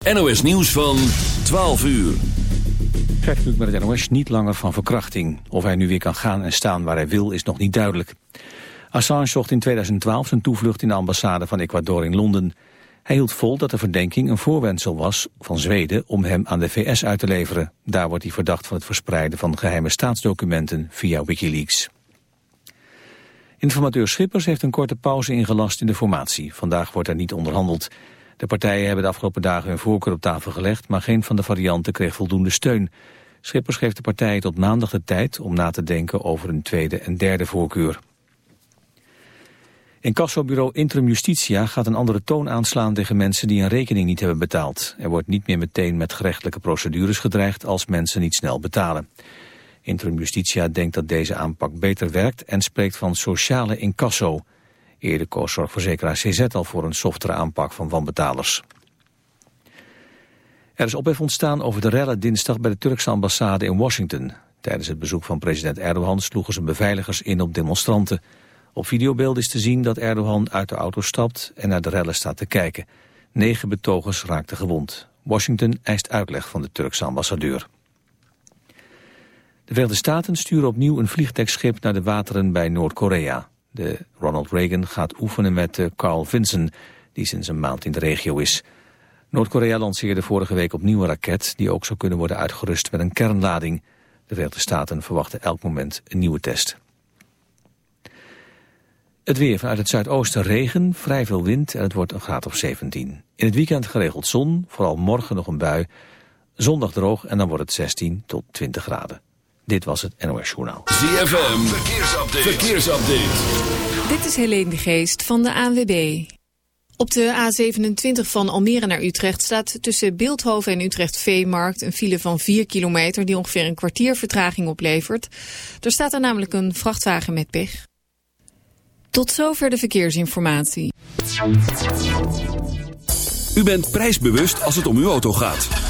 NOS Nieuws van 12 uur. Gert met het NOS niet langer van verkrachting. Of hij nu weer kan gaan en staan waar hij wil is nog niet duidelijk. Assange zocht in 2012 zijn toevlucht in de ambassade van Ecuador in Londen. Hij hield vol dat de verdenking een voorwendsel was van Zweden om hem aan de VS uit te leveren. Daar wordt hij verdacht van het verspreiden van geheime staatsdocumenten via Wikileaks. Informateur Schippers heeft een korte pauze ingelast in de formatie. Vandaag wordt er niet onderhandeld. De partijen hebben de afgelopen dagen hun voorkeur op tafel gelegd, maar geen van de varianten kreeg voldoende steun. Schippers geeft de partijen tot maandag de tijd om na te denken over een tweede en derde voorkeur. Incassobureau Intrum Justitia gaat een andere toon aanslaan tegen mensen die een rekening niet hebben betaald. Er wordt niet meer meteen met gerechtelijke procedures gedreigd als mensen niet snel betalen. Intrum Justitia denkt dat deze aanpak beter werkt en spreekt van sociale incasso. Eerder koos zorgverzekeraar CZ al voor een softere aanpak van wanbetalers. Er is ophef ontstaan over de rellen dinsdag bij de Turkse ambassade in Washington. Tijdens het bezoek van president Erdogan sloegen zijn beveiligers in op demonstranten. Op videobeeld is te zien dat Erdogan uit de auto stapt en naar de rellen staat te kijken. Negen betogers raakten gewond. Washington eist uitleg van de Turkse ambassadeur. De Verenigde Staten sturen opnieuw een vliegtuigschip naar de wateren bij Noord-Korea. De Ronald Reagan gaat oefenen met uh, Carl Vinson, die sinds een maand in de regio is. Noord-Korea lanceerde vorige week opnieuw een raket... die ook zou kunnen worden uitgerust met een kernlading. De Verenigde Staten verwachten elk moment een nieuwe test. Het weer vanuit het zuidoosten regen, vrij veel wind en het wordt een graad of 17. In het weekend geregeld zon, vooral morgen nog een bui. Zondag droog en dan wordt het 16 tot 20 graden. Dit was het NOS Journaal. ZFM, verkeersupdate. verkeersupdate. Dit is Helene de Geest van de ANWB. Op de A27 van Almere naar Utrecht staat tussen Beeldhoven en Utrecht Veemarkt een file van 4 kilometer die ongeveer een kwartier vertraging oplevert. Er staat er namelijk een vrachtwagen met pech. Tot zover de verkeersinformatie. U bent prijsbewust als het om uw auto gaat.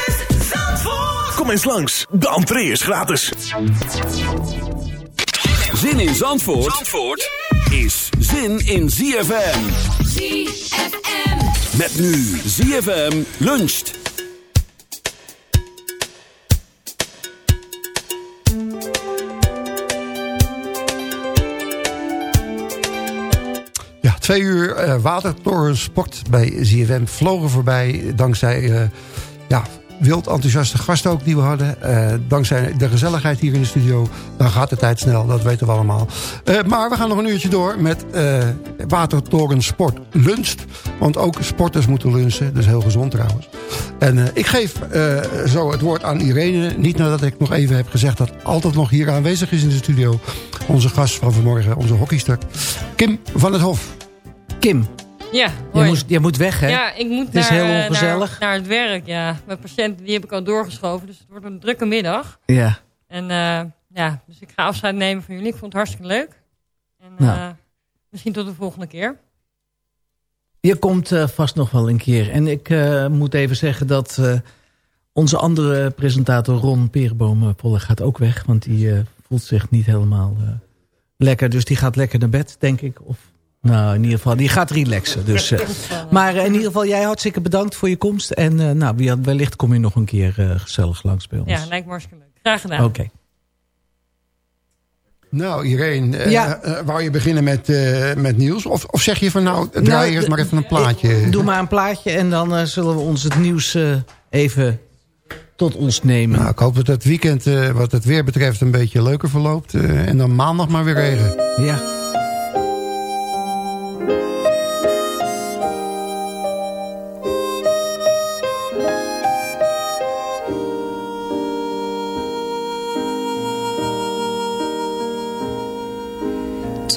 Kom eens langs, de entree is gratis. Zin in Zandvoort, Zandvoort is zin in ZFM. ZFM. Met nu ZFM luncht. Ja, twee uur uh, watertorensport bij ZFM vlogen voorbij. Dankzij uh, ja, wild enthousiaste gasten ook die we hadden. Uh, dankzij de gezelligheid hier in de studio. Dan gaat de tijd snel, dat weten we allemaal. Uh, maar we gaan nog een uurtje door met uh, Watertoren Sport Lunch. Want ook sporters moeten lunchen. Dus heel gezond trouwens. En ik geef zo het woord aan Irene. Niet nadat ik nog even heb gezegd dat altijd nog hier aanwezig is in de studio. Onze gast van vanmorgen, onze hockeystuk. Kim van het Hof. Kim, Ja, jij hoi. moet, jij moet weg, hè? Ja, ik moet Het is naar, heel eh, ongezellig. Naar, naar het werk, ja. Mijn patiënten die heb ik al doorgeschoven, dus het wordt een drukke middag. Ja. En eh, ja, dus ik ga afscheid nemen van jullie. Ik vond het hartstikke leuk. En Nou. eh, misschien tot de volgende keer. Je komt vast nog wel een keer. En ik moet even zeggen dat onze andere presentator Ron Perenboom-Polle gaat ook weg. Want die voelt zich niet helemaal lekker. Dus die gaat lekker naar bed, denk ik. Of, nou, in ieder geval, die gaat relaxen. Dus, eh, maar eh, in ieder geval, jij hartstikke bedankt voor je komst. En eh, nou, wie- wellicht kom je nog een keer eh, gezellig langs bij ons. Ja, lijkt me hartstikke leuk. Graag gedaan. Oké. Nou, Irene, eh, Ja. eh, wou je beginnen met, eh, met nieuws? Of, of zeg je van nou, draai Nou, eerst maar even een plaatje. Doe maar een plaatje en dan eh, zullen we ons het nieuws eh, even tot ons nemen. Nou, ik hoop dat het weekend eh, wat het weer betreft een beetje leuker verloopt. eh, en dan maandag maar weer regen. Ja.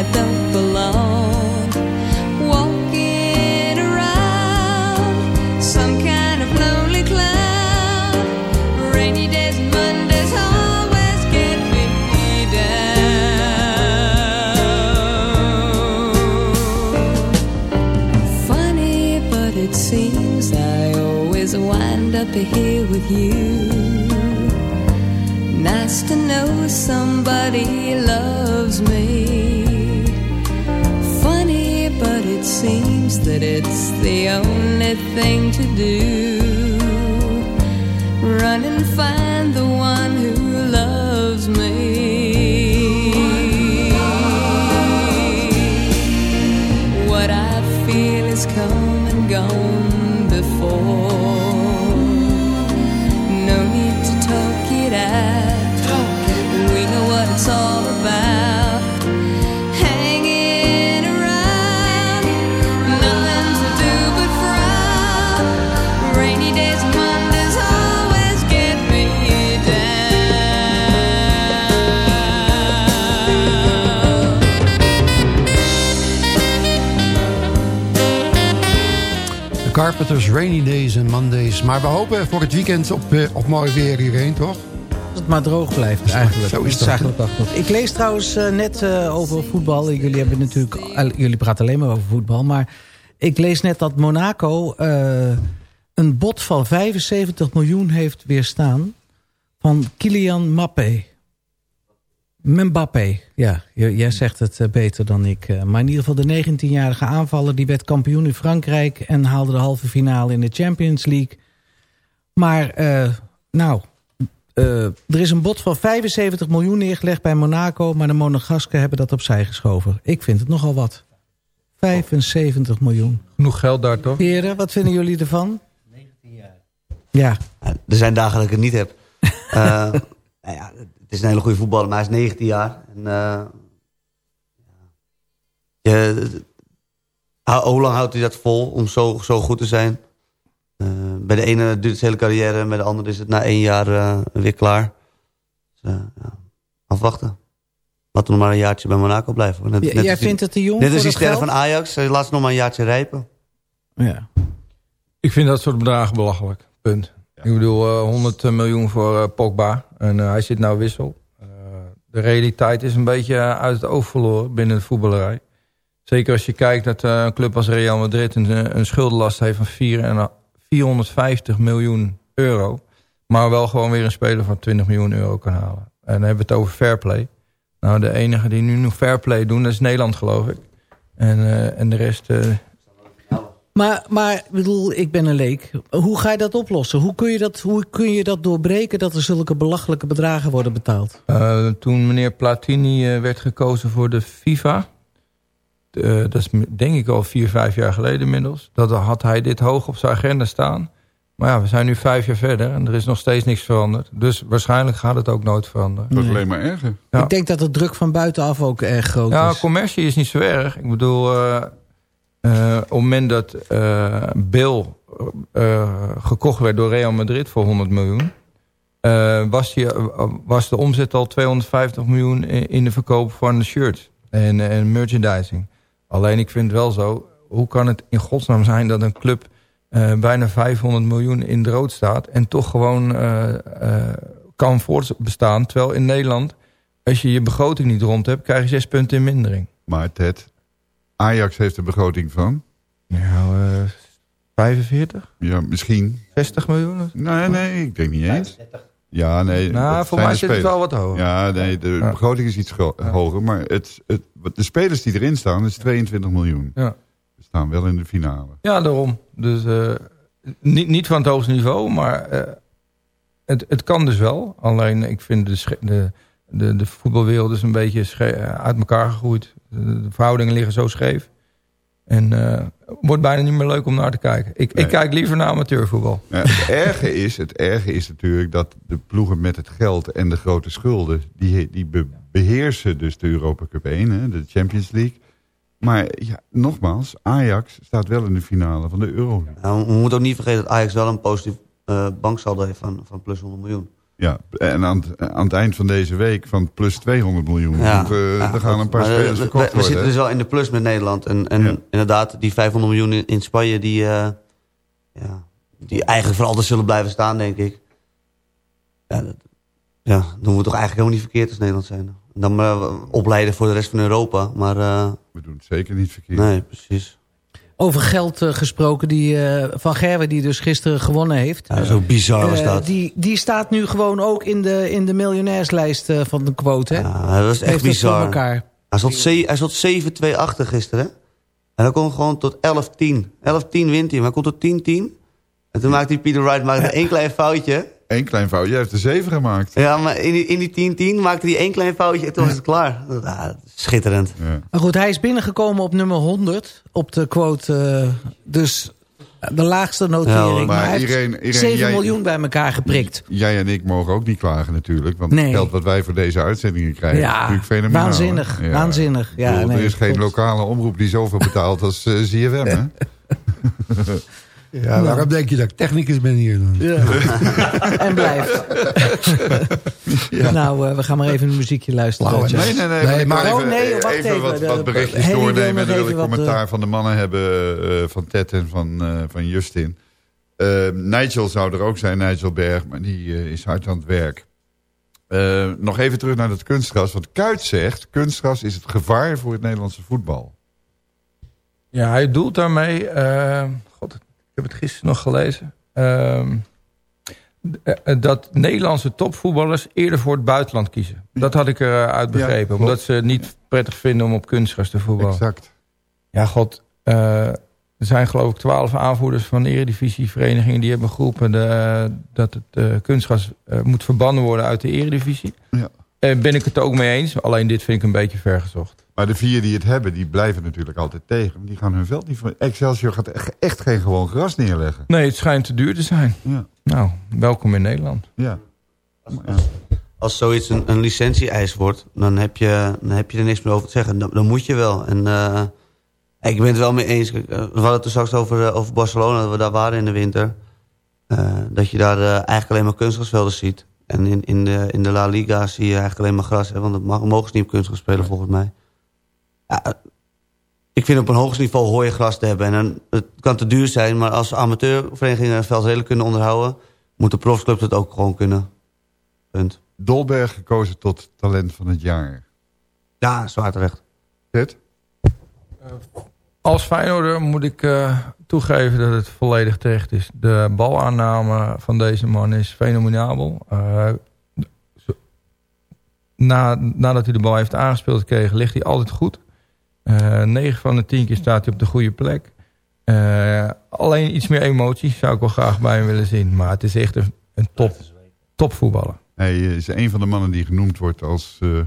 I don't belong. Walking around some kind of lonely cloud. Rainy days and Mondays always get me down. Funny, but it seems I always wind up here with you. Nice to know somebody loves me. Seems that it's the only thing to do. Run and find the one who loves me. What I feel is come and gone Carpenters, Rainy Days en Mondays. Maar we hopen voor het weekend op, eh, op mooi weer hierheen, toch? Als het maar droog blijft eigenlijk. Zo is Dat dat. eigenlijk. Ik lees trouwens eh, net eh, over voetbal. Jullie, hebben natuurlijk, jullie praten alleen maar over voetbal. Maar ik lees net dat Monaco een bod van 75 miljoen heeft weerstaan. Van Kylian Mbappé. Mbappé, ja. Jij zegt het eh, beter dan ik. eh. Maar in ieder geval de 19-jarige aanvaller... die werd kampioen in Frankrijk... en haalde de halve finale in de Champions League. Maar, eh, nou... Eh, er is een bod van 75 miljoen neergelegd bij Monaco... maar de Monegasken hebben dat opzij geschoven. Ik vind het nogal wat. 75 miljoen. Genoeg geld daar toch? Heren, wat vinden jullie ervan? 19 jaar. Ja, er zijn dagen dat ik het niet heb. Eh, nou ja, het is een hele goede voetballer, maar hij is 19 jaar. En, eh, je, hou- hoe lang houdt hij dat vol om zo, zo goed te zijn? Eh, bij de ene duurt het zijn hele carrière en bij de andere is het na één jaar eh, weer klaar. Dus, eh, ja, afwachten. Laten we nog maar een jaartje bij Monaco blijven. Net, J- net jij als die- vindt het te jong Net voor als die sterren van Ajax. eh, Laat ze nog maar een jaartje rijpen. ja. Ik vind dat soort bedragen belachelijk. Punt. Ik bedoel, eh, 100 miljoen voor eh, Pogba. En eh, hij zit nou wissel. Eh, de realiteit is een beetje eh, uit het oog verloren binnen de voetballerij. Zeker als je kijkt dat eh, een club als Real Madrid een, eh, een schuldenlast heeft van 4 en, eh, 450 miljoen euro. Maar wel gewoon weer een speler van 20 miljoen euro kan halen. En dan hebben we het over fair play. Nou, de enige die nu nog fair play doen, dat is Nederland geloof ik. En, eh, en de rest... eh, Maar, maar ik bedoel, ik ben een leek. Hoe ga je dat oplossen? Hoe kun je dat, hoe kun je dat doorbreken dat er zulke belachelijke bedragen worden betaald? Uh, toen meneer Platini uh, werd gekozen voor de FIFA... Uh, dat is denk ik al vier, vijf jaar geleden inmiddels... dat had hij dit hoog op zijn agenda staan. Maar ja, we zijn nu vijf jaar verder en er is nog steeds niks veranderd. Dus waarschijnlijk gaat het ook nooit veranderen. Dat is alleen maar erger. Ja. Ik denk dat de druk van buitenaf ook erg groot ja, is. Ja, commercie is niet zo erg. Ik bedoel, Eh, op het moment dat eh Bill eh, gekocht werd door Real Madrid voor 100 miljoen... was, die, was de omzet al 250 miljoen in, de verkoop van de shirts en, en merchandising. Alleen ik vind het wel zo, hoe kan het in godsnaam zijn dat een club bijna 500 miljoen in de rood staat... en toch gewoon kan voortbestaan, terwijl in Nederland... als je je begroting niet rond hebt, krijg je zes punten in mindering. Maar Ted, Ajax heeft een begroting van? Nou, eh 45? Ja, misschien. 60 miljoen? Nee, nee, ik denk niet eens. Ja, nee. Nou, voor mij zit het wel wat hoger. Ja, nee, de Ja. begroting is iets hoger. Maar het, het, wat- de spelers die erin staan, is 22 miljoen. Ja. We staan wel in de finale. Ja, daarom. Dus eh, niet, niet van het hoogste niveau, maar eh, het, het kan dus wel. Alleen ik vind de, de, de, de voetbalwereld is een beetje eh, uit elkaar gegroeid. De, de verhoudingen liggen zo scheef. En eh wordt bijna niet meer leuk om naar te kijken. Ik, Nee. ik kijk liever naar amateurvoetbal. Ja, het, erge is, het erge is natuurlijk dat de ploegen met het geld en de grote schulden... die, die be- beheersen dus de Europa Cup 1, hè, de Champions League. Maar ja, nogmaals, Ajax staat wel in de finale van de Euro. Nou, we moeten ook niet vergeten dat Ajax wel een positief eh banksaldo heeft van, van plus 100 miljoen. Ja, en aan, het- aan het eind van deze week van plus 200 miljoen. Want, eh, ja, er gaan een paar eh, spelers we- verkocht we, we zitten dus wel in de plus met Nederland. En, en Ja. inderdaad, die 500 miljoen in, in Spanje, die, eh, ja, die eigenlijk voor altijd zullen blijven staan, denk ik. Ja, dat, ja, doen we toch eigenlijk helemaal niet verkeerd als Nederland zijn. Dan maar opleiden voor de rest van Europa. Maar We doen het zeker niet verkeerd. nee, precies. Over geld eh, gesproken, die eh, Van Gerwen die dus gisteren gewonnen heeft. Ja, zo bizar was Eh, dat. die, die staat nu gewoon ook in de, in de miljonairslijst van de quote. Hè? Ja, dat was echt Heeft bizar. elkaar. Hij zat, hij zat 7-2 achter gisteren. hè? En dan kon gewoon tot 11-10. 11-10 wint hij, maar hij komt tot 10-10. En toen maakte hij Peter Wright maakte één klein foutje. Eén klein fout. Jij heeft er zeven gemaakt. Ja, maar in die, in die 10-10 maakte hij één klein foutje en toen was het klaar. Ja, schitterend. Ja. Maar goed, hij is binnengekomen op nummer 100 op de quote. eh, dus de laagste notering. Ja, maar, maar hij Irene, 7 jij- miljoen bij elkaar geprikt. Jij en ik mogen ook niet klagen natuurlijk. Want Nee. het geld wat wij voor deze uitzendingen krijgen... is Ja, natuurlijk fenomenaal. waanzinnig, hè? waanzinnig. Ja, bedoel, nee, er is geen klopt. lokale omroep die zoveel betaalt als eh ZFM. Hè? Ja, waarom denk je dat ik technicus ben hier dan? en blijft. Nou, eh, we gaan maar even een muziekje luisteren. Lauwe. Nee, nee, nee. Nee, maar ik maar- wil Oh, nee, wacht even, even. wat, wat berichtjes wil doornemen. En dan wil ik commentaar van de mannen hebben eh, van Ted en van, eh, van Justin. Eh, Nigel zou er ook zijn, Nigel Berg, maar die eh, is hard aan het werk. Eh, nog even terug naar het kunstgras. Want Kuit zegt, kunstgras is het gevaar voor het Nederlandse voetbal. Ja, hij doelt daarmee... eh, God, heb het gisteren nog gelezen. ehm, eh, eh, dat Nederlandse topvoetballers eerder voor het buitenland kiezen. Dat had ik eruit begrepen. Ja, omdat ze het niet prettig vinden om op kunstgras te voetballen. Exact. Ja, god. eh, er zijn geloof ik twaalf aanvoerders van eredivisieverenigingen... die hebben geroepen de, dat het eh, kunstgras moet verbannen worden uit de eredivisie. Ja. Ben ik het ook mee eens. Alleen dit vind ik een beetje vergezocht. Maar de vier die het hebben, die blijven natuurlijk altijd tegen. Die gaan hun veld niet voor. Excelsior gaat echt- echt geen gewoon gras neerleggen. Nee, het schijnt te duur te zijn. Ja, Nou, welkom in Nederland. ja. ja. Als zoiets een, een licentie-eis wordt, dan heb, je, dan heb je er niks meer over te zeggen. Dan, dan moet je wel. En eh, ik ben het wel mee eens. Eh, We hadden het er straks over, eh, over Barcelona, dat we daar waren in de winter. Eh, dat je daar eigenlijk alleen maar kunstgrasvelden ziet. En in, in, de, in de La Liga zie je eigenlijk alleen maar gras. Hè, want dat mag, mogen ze niet op kunstgras spelen volgens mij. Ja, eh, ik vind op een hoogst niveau hoor je gras te hebben. En dan, het kan te duur zijn, maar als amateurverenigingen een veld redelijk kunnen onderhouden... moeten profclubs het ook gewoon kunnen. Punt. Dolberg gekozen tot talent van het jaar. Ja, zwaar terecht. Ted? Als Feyenoorder moet ik eh, toegeven dat het volledig terecht is. De balaanname van deze man is fenomenabel. Eh, zo- na, nadat hij de bal heeft aangespeeld gekregen, ligt hij altijd goed. Eh 9 van de 10 keer staat hij op de goede plek. Eh, alleen iets meer emotie zou ik wel graag bij hem willen zien. Maar het is echt een, een top, topvoetballer. Hij is een van de mannen die genoemd wordt als eh,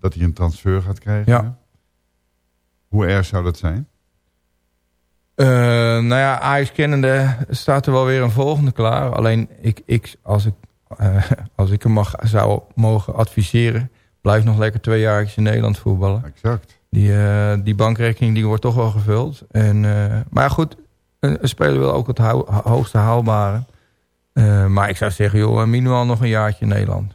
dat hij een transfer gaat krijgen. Ja. Hoe erg zou dat zijn? Eh, nou ja, Ajax kennende staat er wel weer een volgende klaar. Alleen ik, ik, als, ik, eh, als ik hem mag, zou mogen adviseren... blijf nog lekker twee jaar in Nederland voetballen. Exact. Die, eh, die bankrekening die wordt toch wel gevuld. En, eh, maar goed, een, een speler wil ook het hou- hoogste haalbare. Eh, maar ik zou zeggen, joh, minimaal nog een jaartje in Nederland.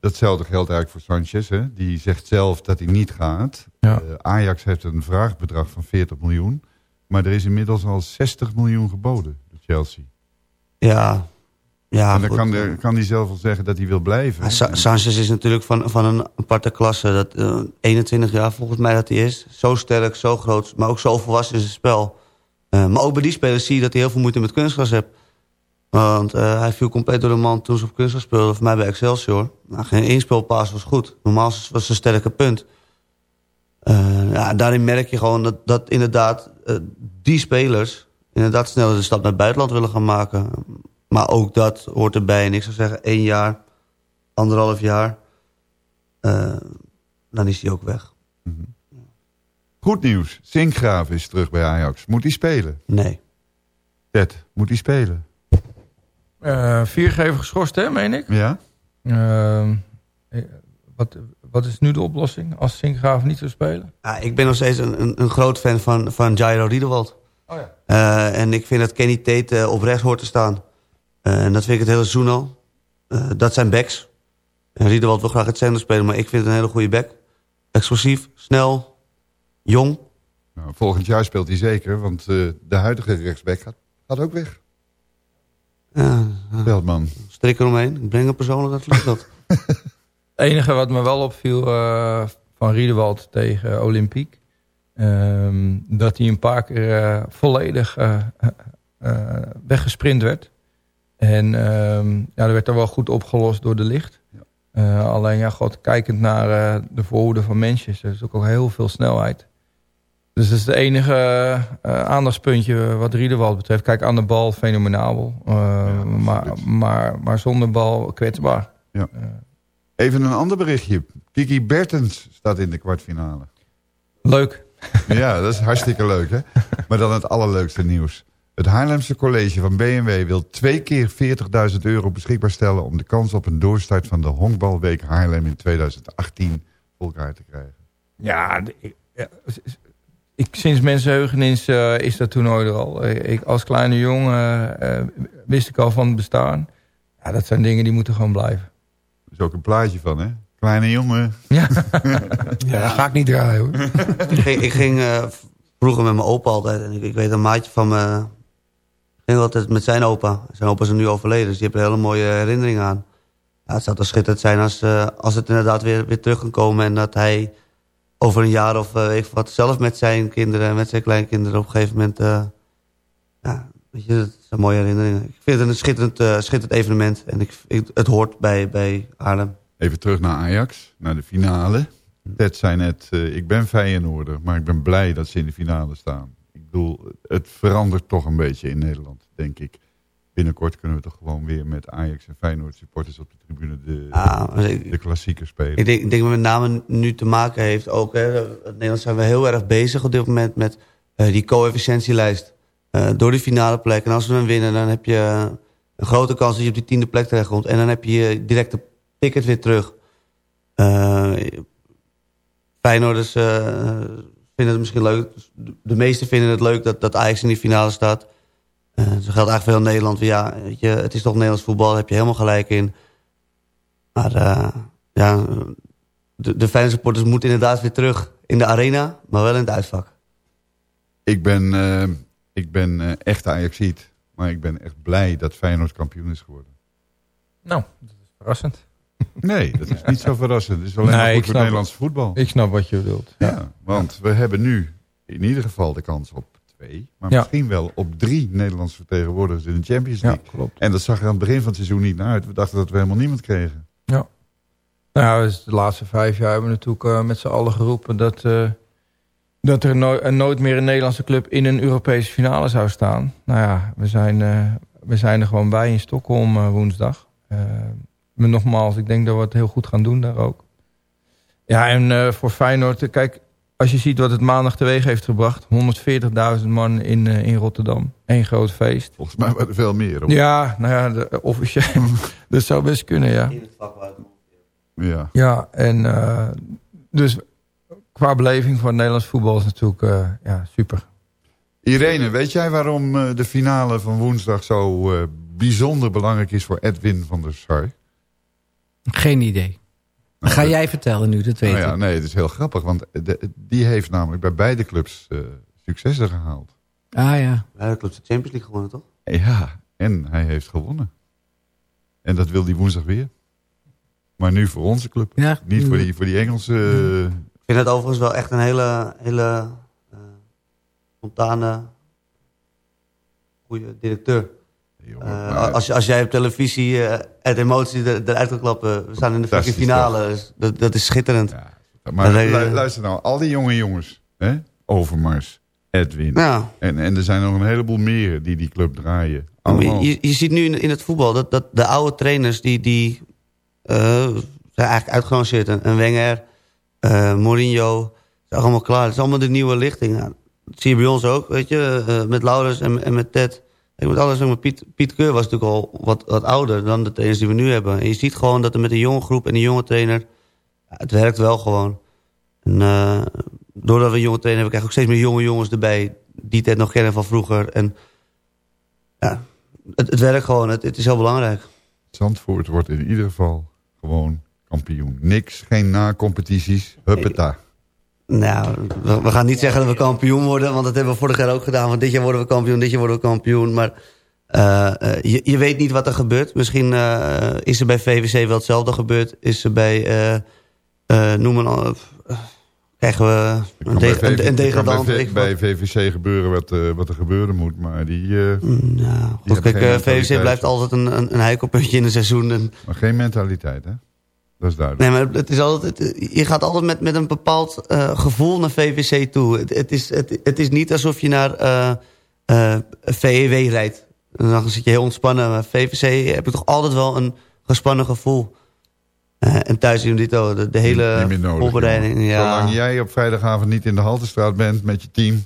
Datzelfde geldt eigenlijk voor Sanchez. Hè? Die zegt zelf dat hij niet gaat. Ja. Eh, Ajax heeft een vraagbedrag van 40 miljoen. Maar er is inmiddels al 60 miljoen geboden door Chelsea. Ja, ja en dan goed. kan, de- kan hij zelf wel zeggen dat hij wil blijven. Sa- Sanchez is natuurlijk van, van een aparte klasse. Dat, eh, 21 jaar volgens mij dat hij is. Zo sterk, zo groot, maar ook zo volwassen in zijn spel. Eh, maar ook bij die spelers zie je dat hij heel veel moeite met kunstgras heeft. Want eh, hij viel compleet door de man toen ze op kunstgras speelden. Voor mij bij Excelsior. Nou, geen inspelpaas was goed. Normaal was het zijn sterke punt. Eh, ja, daarin merk je gewoon dat, dat inderdaad eh, die spelers... inderdaad sneller de stap naar het buitenland willen gaan maken. Maar ook dat hoort erbij. En ik zou zeggen één jaar, anderhalf jaar... eh, dan is hij ook weg. Goed nieuws. Sinkgraaf is terug bij Ajax. Moet hij spelen? Nee. Ted, moet hij spelen? Eh viergever geschorst, hè, meen ik? Ja? Ehm, eh, wat, wat is nu de oplossing als Sinkgraaf niet zou spelen? Ja, ik ben nog steeds een, een, een groot fan van, van Jairo Riedewald. Oh ja. Eh, en ik vind dat Kenny Tate op rechts hoort te staan. Eh, en dat vind ik het hele seizoen al. Eh, dat zijn backs. En Riedewald wil graag het center spelen, maar ik vind het een hele goede back. Explosief, snel, jong. Nou, volgend jaar speelt hij zeker, want eh, de huidige rechtsback gaat, gaat ook weg. Ja, Veldman. Strik eromheen. Ik breng hem persoonlijk uit het vliegveld. Het enige wat me wel opviel eh, van Riedewald tegen Olympiek... ehm, dat hij een paar keer eh, volledig eh, eh, eh, weggesprint werd. En ehm, ja, dat werd er wel goed opgelost door de licht. Eh, alleen, ja, god, kijkend naar eh, de voorhoede van Manchester... is ook al heel veel snelheid. Dus dat is het enige eh, aandachtspuntje wat Riedewald betreft. Kijk, aan de bal fenomenabel. Eh, maar, maar, maar zonder bal kwetsbaar. Ja. Even een ander berichtje. Kiki Bertens staat in de kwartfinale. Leuk. Ja, dat is hartstikke leuk, hè? Maar dan het allerleukste nieuws. Het Haarlemse College van BMW wil twee keer 40.000 euro beschikbaar stellen... om de kans op een doorstart van de Honkbalweek Haarlem in 2018 voor elkaar te krijgen. Ja, ik, ja, sinds mensenheugenis eh is dat toernooi er al. Eh, Ik, als kleine jongen eh, wist ik al van het bestaan. Ja, dat zijn dingen die moeten gewoon blijven. Er is ook een plaatje van, hè? Kleine jongen. Ja. Ja, dat ga ik niet draaien hoor. ik ging, ik ging eh, vroeger met mijn opa altijd. En ik, ik weet een maatje van me... Ik ging altijd met zijn opa. Zijn opa is nu overleden, dus die heeft er hele mooie herinneringen aan. Ja, het zou toch schitterend zijn als, eh, als het inderdaad weer, weer terug kan komen... en dat hij over een jaar of eh, weet ik wat zelf met zijn kinderen... met zijn kleinkinderen op een gegeven moment... eh, ja, weet je, dat zijn mooie herinneringen. Ik vind het een schitterend, eh, schitterend evenement. En ik, ik- het hoort bij, bij Haarlem. Even terug naar Ajax, naar de finale. Ted zei net, eh, ik ben Feyenoorder, maar ik ben blij dat ze in de finale staan. Bedoel, het verandert toch een beetje in Nederland, denk ik. Binnenkort kunnen we toch gewoon weer met Ajax en Feyenoord supporters op de tribune de, Ah, ik- de klassieker spelen. Ik denk, ik denk dat het met name nu te maken heeft ook... Hè, in Nederland zijn we heel erg bezig op dit moment met eh, die coëfficiëntielijst. Eh, door die finale plek. En als we dan winnen, dan heb je een grote kans dat je op die tiende plek terechtkomt. En dan heb je je directe ticket weer terug. Eh Feyenoorders eh, vinden het misschien leuk. De meesten vinden het leuk dat, dat Ajax in die finale staat. Eh zo geldt eigenlijk voor heel Nederland. Ja, weet je, het is toch Nederlands voetbal, daar heb je helemaal gelijk in. Maar eh, ja, de, de Feyenoord supporters moeten inderdaad weer terug in de arena, maar wel in het uitvak. Ik ben, eh, ik ben echt Ajaxiet, maar ik ben echt blij dat Feyenoord kampioen is geworden. Nou, dat is verrassend. Nee, dat is niet zo verrassend. Het is alleen Nee, maar goed voor Nederlandse voetbal. Ik snap wat je bedoelt. Ja, want we hebben nu in ieder geval de kans op twee, maar Ja. misschien wel op drie Nederlandse vertegenwoordigers in de Champions Ja, League. klopt. En dat zag er aan het begin van het seizoen niet naar uit. We dachten dat we helemaal niemand kregen. Ja. Nou, dus de laatste vijf jaar hebben we natuurlijk eh, met z'n allen geroepen dat, eh, dat er no nooit meer een Nederlandse club in een Europese finale zou staan. Nou ja, we zijn, eh, we zijn er gewoon bij in Stockholm woensdag. Maar nogmaals, ik denk dat we het heel goed gaan doen daar ook. Ja, en eh, voor Feyenoord, eh, kijk, als je ziet wat het maandag teweeg heeft gebracht. 140.000 man in, eh, in Rotterdam. Eén groot feest. Volgens mij waren er veel meer. Hoor. Ja, nou ja, de, officieel. dat zou best kunnen, ja. Ja. Ja, en dus qua beleving voor het Nederlands voetbal is natuurlijk eh, ja, super. Irene, weet jij waarom de finale van woensdag zo eh, bijzonder belangrijk is voor Edwin van der Sar? Geen idee. Dat ga jij vertellen nu, dat weet Nou ja, ik. nee, het is heel grappig, want de- die heeft namelijk bij beide clubs eh, successen gehaald. Ah ja. Ja, de club de Champions League gewonnen, toch? Ja, en hij heeft gewonnen. En dat wil hij woensdag weer. Maar nu voor onze club. Ja. Niet voor die, voor die Engelse... eh, Ik vind het overigens wel echt een hele, hele eh, spontane, goede directeur. Eh, als, als jij op televisie eh, uit emotie er, eruit kan klappen. We staan in de fucking finale. Dus dat, dat is schitterend. Maar eh, lu- luister nou, al die jonge jongens. Hè? Overmars, Edwin. Ja. En, en er zijn nog een heleboel meer die die club draaien. Allemaal. Je, je ziet nu in, in het voetbal dat, dat de oude trainers die, die eh, zijn eigenlijk uitgeranceerd. En, en Wenger, eh, Mourinho, zijn allemaal klaar. Het is allemaal de nieuwe lichting. Nou, dat zie je bij ons ook, weet je, eh, met Laurens en, en met Ted. Ik moet alles zeggen, Piet, Piet Keur was natuurlijk al wat, wat ouder dan de trainers die we nu hebben. En je ziet gewoon dat er met een jonge groep en een jonge trainer, het werkt wel gewoon. Eh, doordat we een jonge trainer hebben, krijgen we ook steeds meer jonge jongens erbij, die Ted nog kennen van vroeger. En ja, het, het werkt gewoon. Het, het is heel belangrijk. Zandvoort wordt in ieder geval gewoon kampioen. Niks, geen na-competities. Huppeta. Nou, we, we gaan niet zeggen dat we kampioen worden, want dat hebben we vorig jaar ook gedaan. Want dit jaar worden we kampioen, dit jaar worden we kampioen. Maar eh, eh, je, je weet niet wat er gebeurt. Misschien eh, is er bij VVC wel hetzelfde gebeurd. Is er bij, eh, noem een, krijgen we een, Kan bij VV een degradant. bij, bij VVC gebeuren wat, wat er gebeuren moet. Maar die, die Goed, kijk. VVC blijft altijd een, een, een heikelpuntje in een seizoen. En, Maar geen mentaliteit, hè? Dat is duidelijk. Nee, maar het is altijd, het- je gaat altijd met, met een bepaald eh, gevoel naar VVC toe. Het, het, is, het, het is niet alsof je naar eh eh, VEW rijdt. En dan zit je heel ontspannen. Maar VVC heb je toch altijd wel een gespannen gevoel. En thuis in dit. De, de hele nodig, voorbereiding. Ja. Zolang jij op vrijdagavond niet in de Haltestraat bent met je team...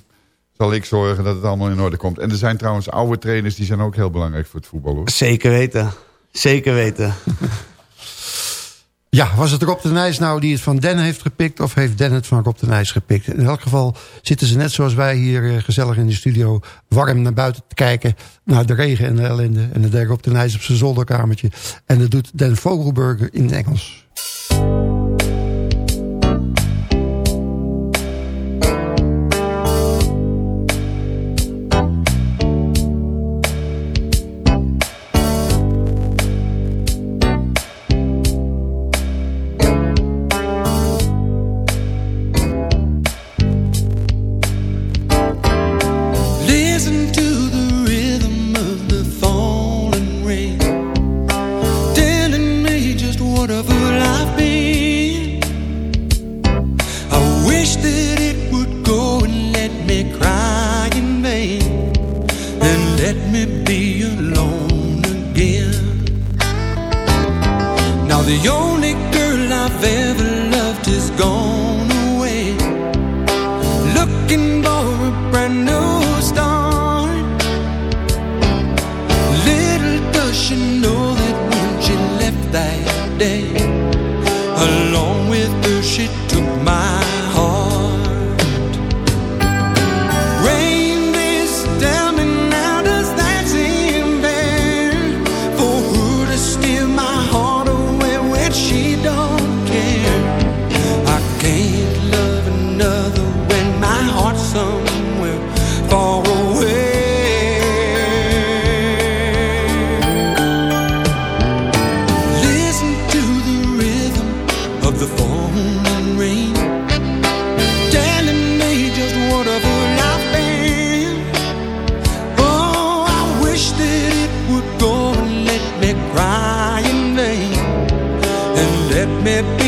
zal ik zorgen dat het allemaal in orde komt. En er zijn trouwens oude trainers... die zijn ook heel belangrijk voor het voetbal, hoor. Zeker weten. Zeker weten. Ja, was het Rob de Nijs nou die het van Den heeft gepikt... of heeft Den het van Rob de Nijs gepikt? In elk geval zitten ze net zoals wij hier eh, gezellig in de studio... warm naar buiten te kijken naar de regen en de ellende. En deed Rob de Nijs op zijn zolderkamertje. En dat doet Den Vogelburger in het Engels.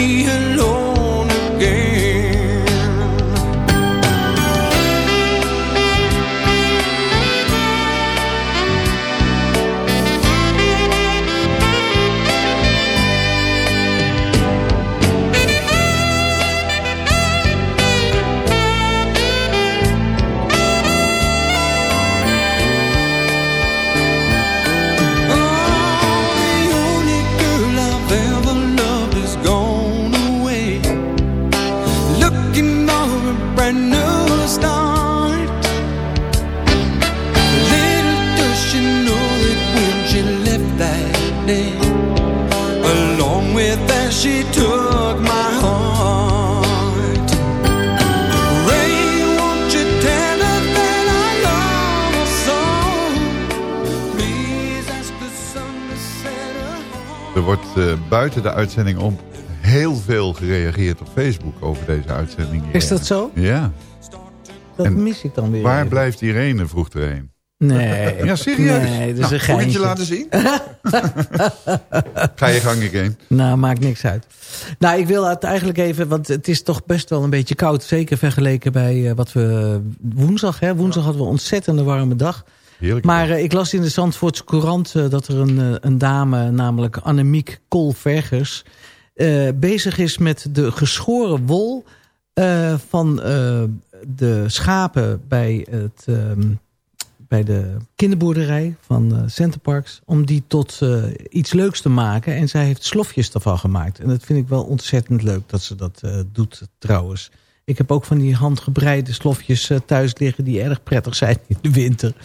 be alone. Wordt eh, buiten de uitzending om heel veel gereageerd op Facebook over deze uitzending. Is dat zo? Ja. Dat En mis ik dan weer. Waar even. blijft Irene, vroeg er een. Nee. Ja, serieus? Nee, dat is Nou, een je laten zien? Ga je gang, Irene. Nou, maakt niks uit. Nou, ik wil het eigenlijk even, want het is toch best wel een beetje koud. Zeker vergeleken bij eh, wat we woensdag, hè. Woensdag hadden we een ontzettende warme dag. Heerlijk. Maar eh, ik las in de Zandvoortse Courant eh, dat er een, eh, een dame, namelijk Annemiek Koolvergers... eh, bezig is met de geschoren wol van de schapen bij, het, ehm, bij de kinderboerderij van Centerparks... om die tot iets leuks te maken. En zij heeft slofjes ervan gemaakt. En dat vind ik wel ontzettend leuk dat ze dat doet trouwens. Ik heb ook van die handgebreide slofjes thuis liggen... die erg prettig zijn in de winter.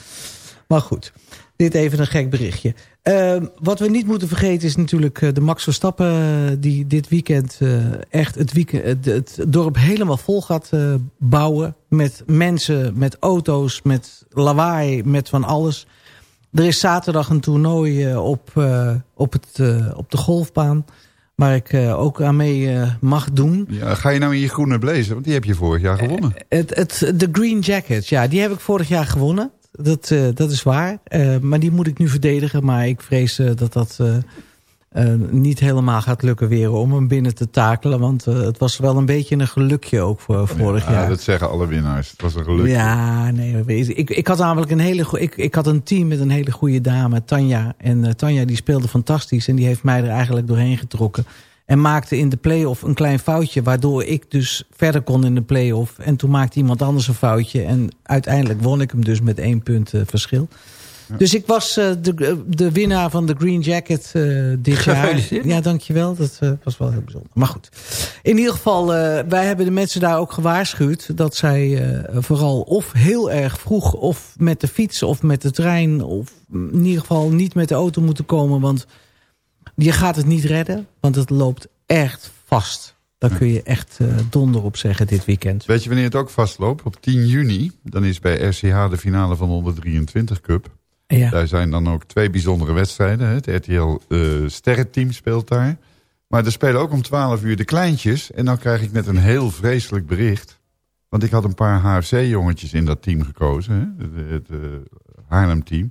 Maar goed, dit even een gek berichtje. Ehm, wat we niet moeten vergeten is natuurlijk eh, de Max Verstappen... eh, die dit weekend eh, echt het, weekend, het, het dorp helemaal vol gaat bouwen. Met mensen, met auto's, met lawaai, met van alles. Er is zaterdag een toernooi op, op, het, op de golfbaan... waar ik ook aan mee mag doen. Ja, ga je nou in je groene blazer? Want die heb je vorig jaar gewonnen. Het, het, de Green Jacket, ja, die heb ik vorig jaar gewonnen. Dat, eh, dat is waar. Eh, maar die moet ik nu verdedigen. Maar ik vrees eh, dat dat niet helemaal gaat lukken weer om hem binnen te takelen. Want het was wel een beetje een gelukje ook voor vorig Ja, jaar. dat zeggen alle winnaars. Het was een geluk. Ja, nee. Ik, ik had namelijk een hele ik, ik had een team met een hele goede dame, Tanja. En Tanja die speelde fantastisch. En die heeft mij er eigenlijk doorheen getrokken. En maakte in de play-off een klein foutje. Waardoor ik dus verder kon in de play-off. En toen maakte iemand anders een foutje. En uiteindelijk won ik hem dus met één punt eh, verschil. Dus ik was eh, de, de winnaar van de Green Jacket eh, dit jaar. Ja, dankjewel. Dat was wel heel bijzonder. Maar goed. In ieder geval, wij hebben de mensen daar ook gewaarschuwd... dat zij vooral of heel erg vroeg... of met de fiets of met de trein... of in ieder geval niet met de auto moeten komen... want je gaat het niet redden, want het loopt echt vast. Daar kun je echt eh, donder op zeggen dit weekend. Weet je wanneer het ook vastloopt? Op 10 juni. Dan is bij RCH de finale van de 123 Cup. Ja. Daar zijn dan ook twee bijzondere wedstrijden. Het RTL eh Sterrenteam speelt daar. Maar er spelen ook om 12 uur de kleintjes. En dan krijg ik net een heel vreselijk bericht. Want ik had een paar HFC-jongetjes in dat team gekozen. Hè? Het, het Haarlem-team.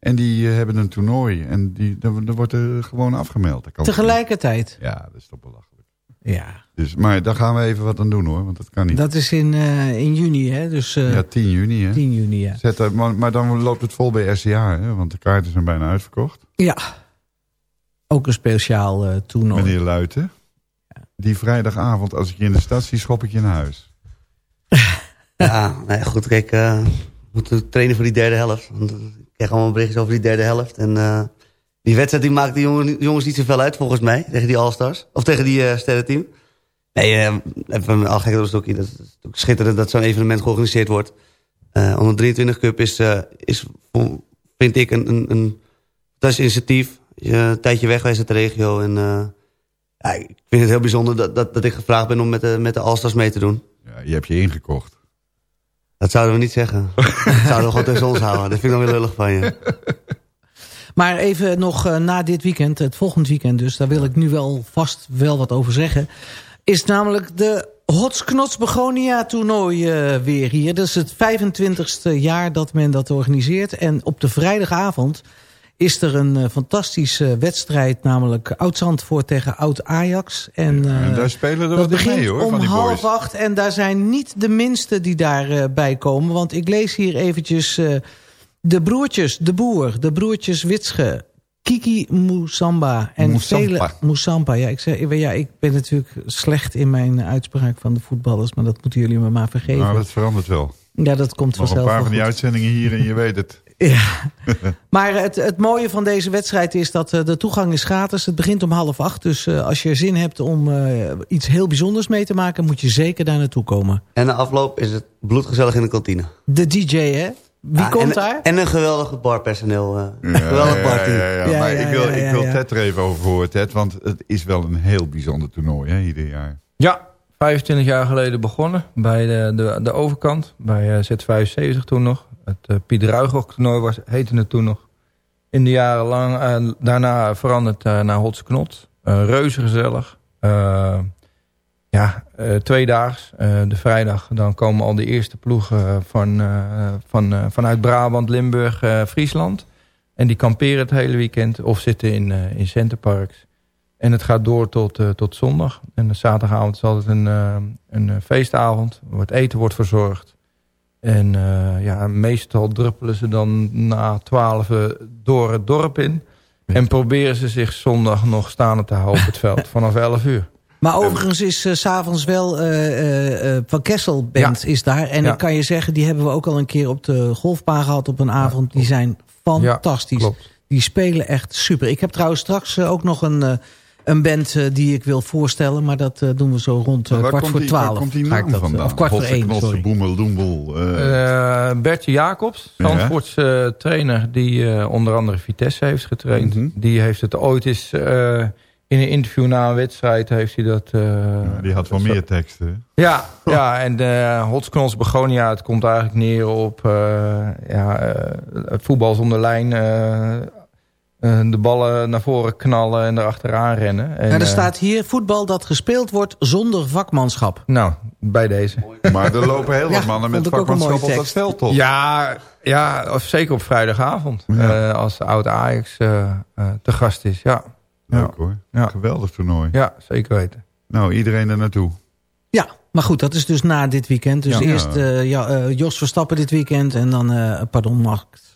En die eh, hebben een toernooi. En die, dan, dan wordt er gewoon afgemeld. Tegelijkertijd. Ja, dat is toch belachelijk. Ja. Dus, maar daar gaan we even wat aan doen hoor. Want dat kan niet. Dat is in, eh, in juni, hè? Dus, eh, ja, 10 juni hè. 10 juni, ja. Zet er, maar, maar dan loopt het vol bij RCH, hè? want de kaarten zijn bijna uitverkocht. Ja. Ook een speciaal eh toernooi. Meneer Luiten, die vrijdagavond als ik je in de stad zie, schop ik je naar huis. Ja, nee, goed. Kijk, eh, we moeten trainen voor die derde helft. Want, krijg allemaal berichtjes over die derde helft. En eh, die wedstrijd die maakt jongen, jongens niet zoveel uit, volgens mij. Tegen die All-Stars. Of tegen die eh sterrenteam. Nee, eh, even al gek een. Dat is schitterend dat zo'n evenement georganiseerd wordt. Eh onder 23 Cup is, is vind ik, een, een, een fantastisch initiatief. Je een tijdje weg geweest uit de regio. En ja, ik vind het heel bijzonder dat, dat, dat ik gevraagd ben om met de, met de All-Stars mee te doen. Ja, je hebt je ingekocht. Dat zouden we niet zeggen. dat zouden we gewoon tussen ons houden. Dat vind ik dan weer lullig van je. Maar even nog eh, na dit weekend, het volgend weekend dus... daar wil ik nu wel vast wel wat over zeggen... is namelijk de Hotsknots Begonia toernooi eh, weer hier. Dat is het 25ste jaar dat men dat organiseert. En op de vrijdagavond is er een eh, fantastische wedstrijd... namelijk Oud-Zandvoort tegen Oud-Ajax. En, eh, en daar spelen er dat begint mee, hoor, om van die half boys. acht. En daar zijn niet de minste die daarbij bij komen. Want ik lees hier eventjes... eh, de broertjes, de boer, de broertjes Witsche... Kiki Mousamba en Moussampa. vele... Moussampa, ja ik, zeg, ja, ik ben natuurlijk slecht in mijn uitspraak van de voetballers... maar dat moeten jullie me maar vergeven. Nou, dat verandert wel. Ja, dat komt Nog een vanzelf paar van die goed. uitzendingen hier en je weet het. Ja. Maar het, het mooie van deze wedstrijd is dat eh, de toegang is gratis. Het begint om half acht. Dus eh, als je zin hebt om eh, iets heel bijzonders mee te maken... moet je zeker daar naartoe komen. En na afloop is het bloedgezellig in de kantine. De DJ, hè? Wie Ja, komt en, daar? En een geweldig barpersoneel. eh, Ja, geweldig ja, barteam. ja, ja, Ja, maar ik wil, ik wil. Ted er even over horen, Ted. Want het is wel een heel bijzonder toernooi, hè, ieder jaar. Ja, 25 jaar geleden begonnen bij de, de, de overkant. Bij eh, Z75 toen nog. Het uh, Piet Ruigrok toernooi was, heette het toen nog. In de jaren lang. eh, daarna veranderd eh, naar Hotse Knot. Uh, reuze gezellig. Ja, tweedaags. De vrijdag dan komen al de eerste ploegen van, van, vanuit Brabant, Limburg, Friesland. En die kamperen het hele weekend of zitten in, in centerparks. En het gaat door tot, uh, tot zondag. En de zaterdagavond is altijd een, uh, een feestavond. Wat eten wordt verzorgd. En uh, ja, meestal druppelen ze dan na twaalf door het dorp in. En proberen ze zich zondag nog staande te houden op het veld. Vanaf 11 uur. Maar overigens is uh, s'avonds wel uh, uh, Van Kessel Band Ja. is daar. En Ja. dan kan je zeggen, die hebben we ook al een keer op de golfbaan gehad op een avond. die zijn fantastisch. die spelen echt super. Ik heb trouwens straks eh, ook nog een, eh, een band eh, die ik wil voorstellen. Maar dat eh, doen we zo rond eh, kwart voor die, waar twaalf. komt die naam dat, vandaan? Of kwart voor één, sorry. boemel, doembel. eh, Eh, Bertje Jacobs, Ja. Zandvoorts trainer... die eh, onder andere Vitesse heeft getraind. Mhm. Die heeft het ooit eens... eh, in een interview na een wedstrijd heeft hij dat... eh, die had wel meer teksten. Ja, ja en de Hotsknols Begonia, het komt eigenlijk neer op eh, ja, eh, het voetbal zonder lijn. Eh, de ballen naar voren knallen en erachteraan rennen. En, Ja, er eh, staat hier voetbal dat gespeeld wordt zonder vakmanschap. nou, bij deze. Maar er lopen heel wat Ja, mannen met vakmanschap op dat veld, toch? Ja, ja of zeker op vrijdagavond. Ja. eh, als de oud Ajax eh, eh, te gast is. Ja, Leuk hoor. Ja. Geweldig toernooi. ja zeker weten. Nou, iedereen er naartoe. Ja, maar goed, dat is dus na dit weekend. Dus Ja. eerst eh, ja, eh, Jos Verstappen dit weekend en dan, eh pardon, Max.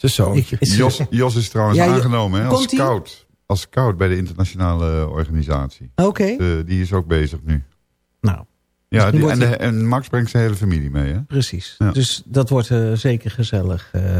Zijn zoontje. Jos, Jos is trouwens Ja, aangenomen hè, als scout. Als scout bij de internationale organisatie. Oké, Eh, die is ook bezig nu. nou, Ja, die, wordt en, de, en Max brengt zijn hele familie mee, hè? precies. Ja. Dus dat wordt eh, zeker gezellig. eh.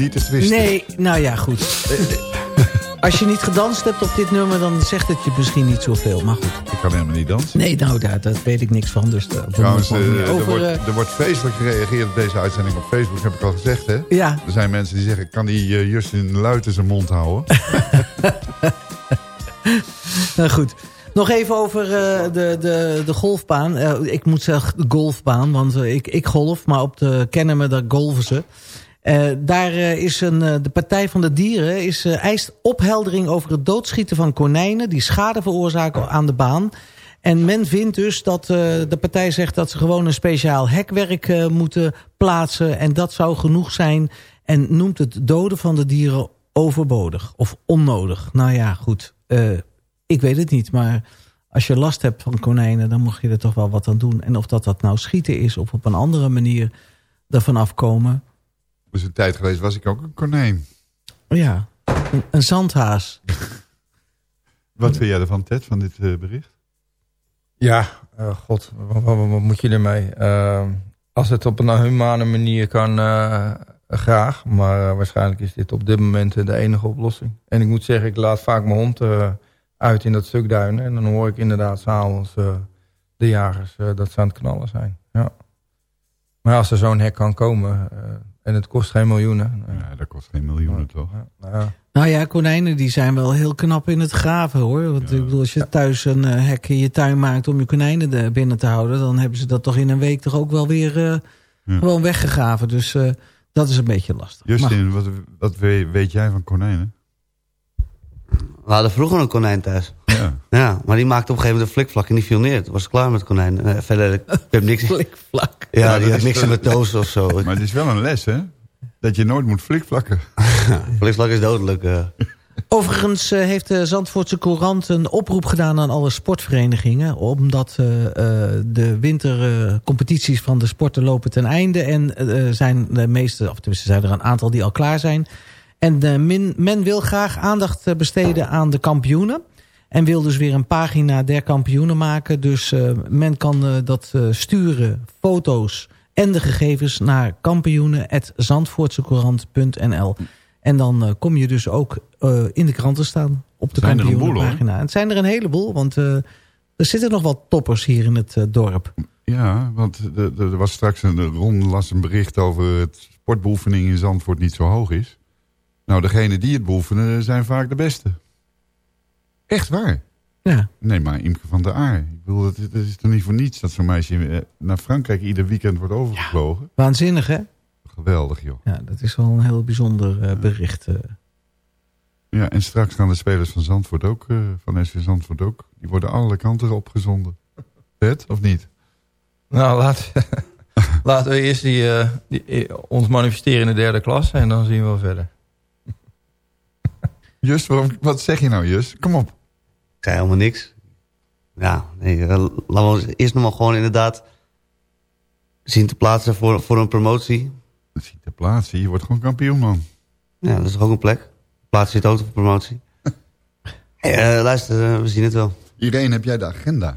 Niet te twisten. Nee, nou ja, goed. Eh, Als je niet gedanst hebt op dit nummer, dan zegt het je misschien niet zoveel. Maar goed. Ik kan helemaal niet dansen. Nee, nou, daar, daar weet ik niks van. Dus daar Trouwens, moeten we eh, er, wordt, eh, er wordt vreselijk gereageerd op deze uitzending op Facebook, heb ik al gezegd, hè? ja, Er zijn mensen die zeggen, kan die eh, Justin Luiten zijn mond houden? nou goed. Nog even over eh, de, de, de golfbaan. Eh, ik moet zeggen de golfbaan, want eh, ik, ik golf. Maar op de Kennemer, daar golven ze. Eh, daar eh, is een, eh, de Partij van de Dieren is, eist opheldering over het doodschieten van konijnen... die schade veroorzaken aan de baan. En men vindt dus dat de partij zegt dat ze gewoon een speciaal hekwerk moeten plaatsen. En dat zou genoeg zijn. En noemt het doden van de dieren overbodig of onnodig. Nou ja, goed. Ik weet het niet, maar als je last hebt van konijnen... dan mag je er toch wel wat aan doen. En of dat, dat nou schieten is of op een andere manier ervan afkomen... Dus een tijd geweest was ik ook een konijn. Ja, een, een zandhaas. Wat vind jij ervan, Ted, van dit eh, bericht? Ja, eh, god, wat, wat- wat moet je ermee? Eh, als het op een humane manier kan, eh, graag. Maar waarschijnlijk is dit op dit moment de enige oplossing. En ik moet zeggen, ik laat vaak mijn hond eh, uit in dat stuk duinen. En dan hoor ik inderdaad s'avonds eh de jagers dat ze aan het knallen zijn. Ja. Maar als er zo'n hek kan komen eh, en het kost geen miljoenen. Ja, dat kost geen miljoenen, toch? nou ja. Nou ja, konijnen die zijn wel heel knap in het graven hoor. Want ik bedoel, als je thuis een eh, hek in je tuin maakt om je konijnen er binnen te houden... dan hebben ze dat toch in een week toch ook wel weer eh, gewoon weggegraven. Dus eh, dat is een beetje lastig. Maar- Justin, wat, wat weet, weet jij van konijnen? We hadden vroeger een konijn thuis. Ja. Ja, maar die maakte op een gegeven moment een flikvlak en die viel neer. Toen was klaar met konijn. Eh, verder, ik heb niks... Flikvlak. Ja, dat die had niks met toast of zo. Maar het is wel een les, hè? Dat je nooit moet flikvlakken. Flikvlak is dodelijk. eh. Overigens eh, heeft de Zandvoortse Courant een oproep gedaan aan alle sportverenigingen. Omdat eh, eh, de wintercompetities van de sporten lopen ten einde. En eh, zijn de meeste, of tenminste zijn er een aantal die al klaar zijn. En eh, men, men wil graag aandacht eh, besteden aan de kampioenen. En wil dus weer een pagina der kampioenen maken. Dus eh, men kan eh, dat eh, sturen, foto's en de gegevens naar kampioenen.zandvoortsecourant.nl. En dan kom je dus ook in de kranten staan op de Zijn kampioenenpagina. En het zijn er een heleboel, want er zitten nog wat toppers hier in het dorp. Ja, want er- was straks een Ron las een bericht over het sportbeoefening in Zandvoort niet zo hoog is. Nou, degene die het beoefenen zijn vaak de beste. Echt waar. Ja. Nee, maar Imke van der Aar. Ik bedoel, het, het is toch niet voor niets dat zo'n meisje eh, naar Frankrijk ieder weekend wordt overgevlogen. Waanzinnig, hè? Geweldig, joh. Ja, dat is wel een heel bijzonder eh, bericht. eh. Ja, en straks gaan de spelers van Zandvoort ook, eh, van SV Zandvoort ook. Die worden alle kanten opgezonden. Ted, of niet? Nou, laat, laten we eerst die, eh, die, ons manifesteren in de derde klas en dan zien we wel verder. Just, waarom, wat zeg je nou, Just? Kom op. Ik zei helemaal niks. Ja, nee, laten we ons eerst nog maar gewoon inderdaad zien te plaatsen voor, voor een promotie. Zien te plaatsen, je wordt gewoon kampioen, man. Ja, dat is ook een plek. Plaats zit ook voor promotie. Hey, eh, luister, eh, we zien het wel. Irene, heb jij de agenda?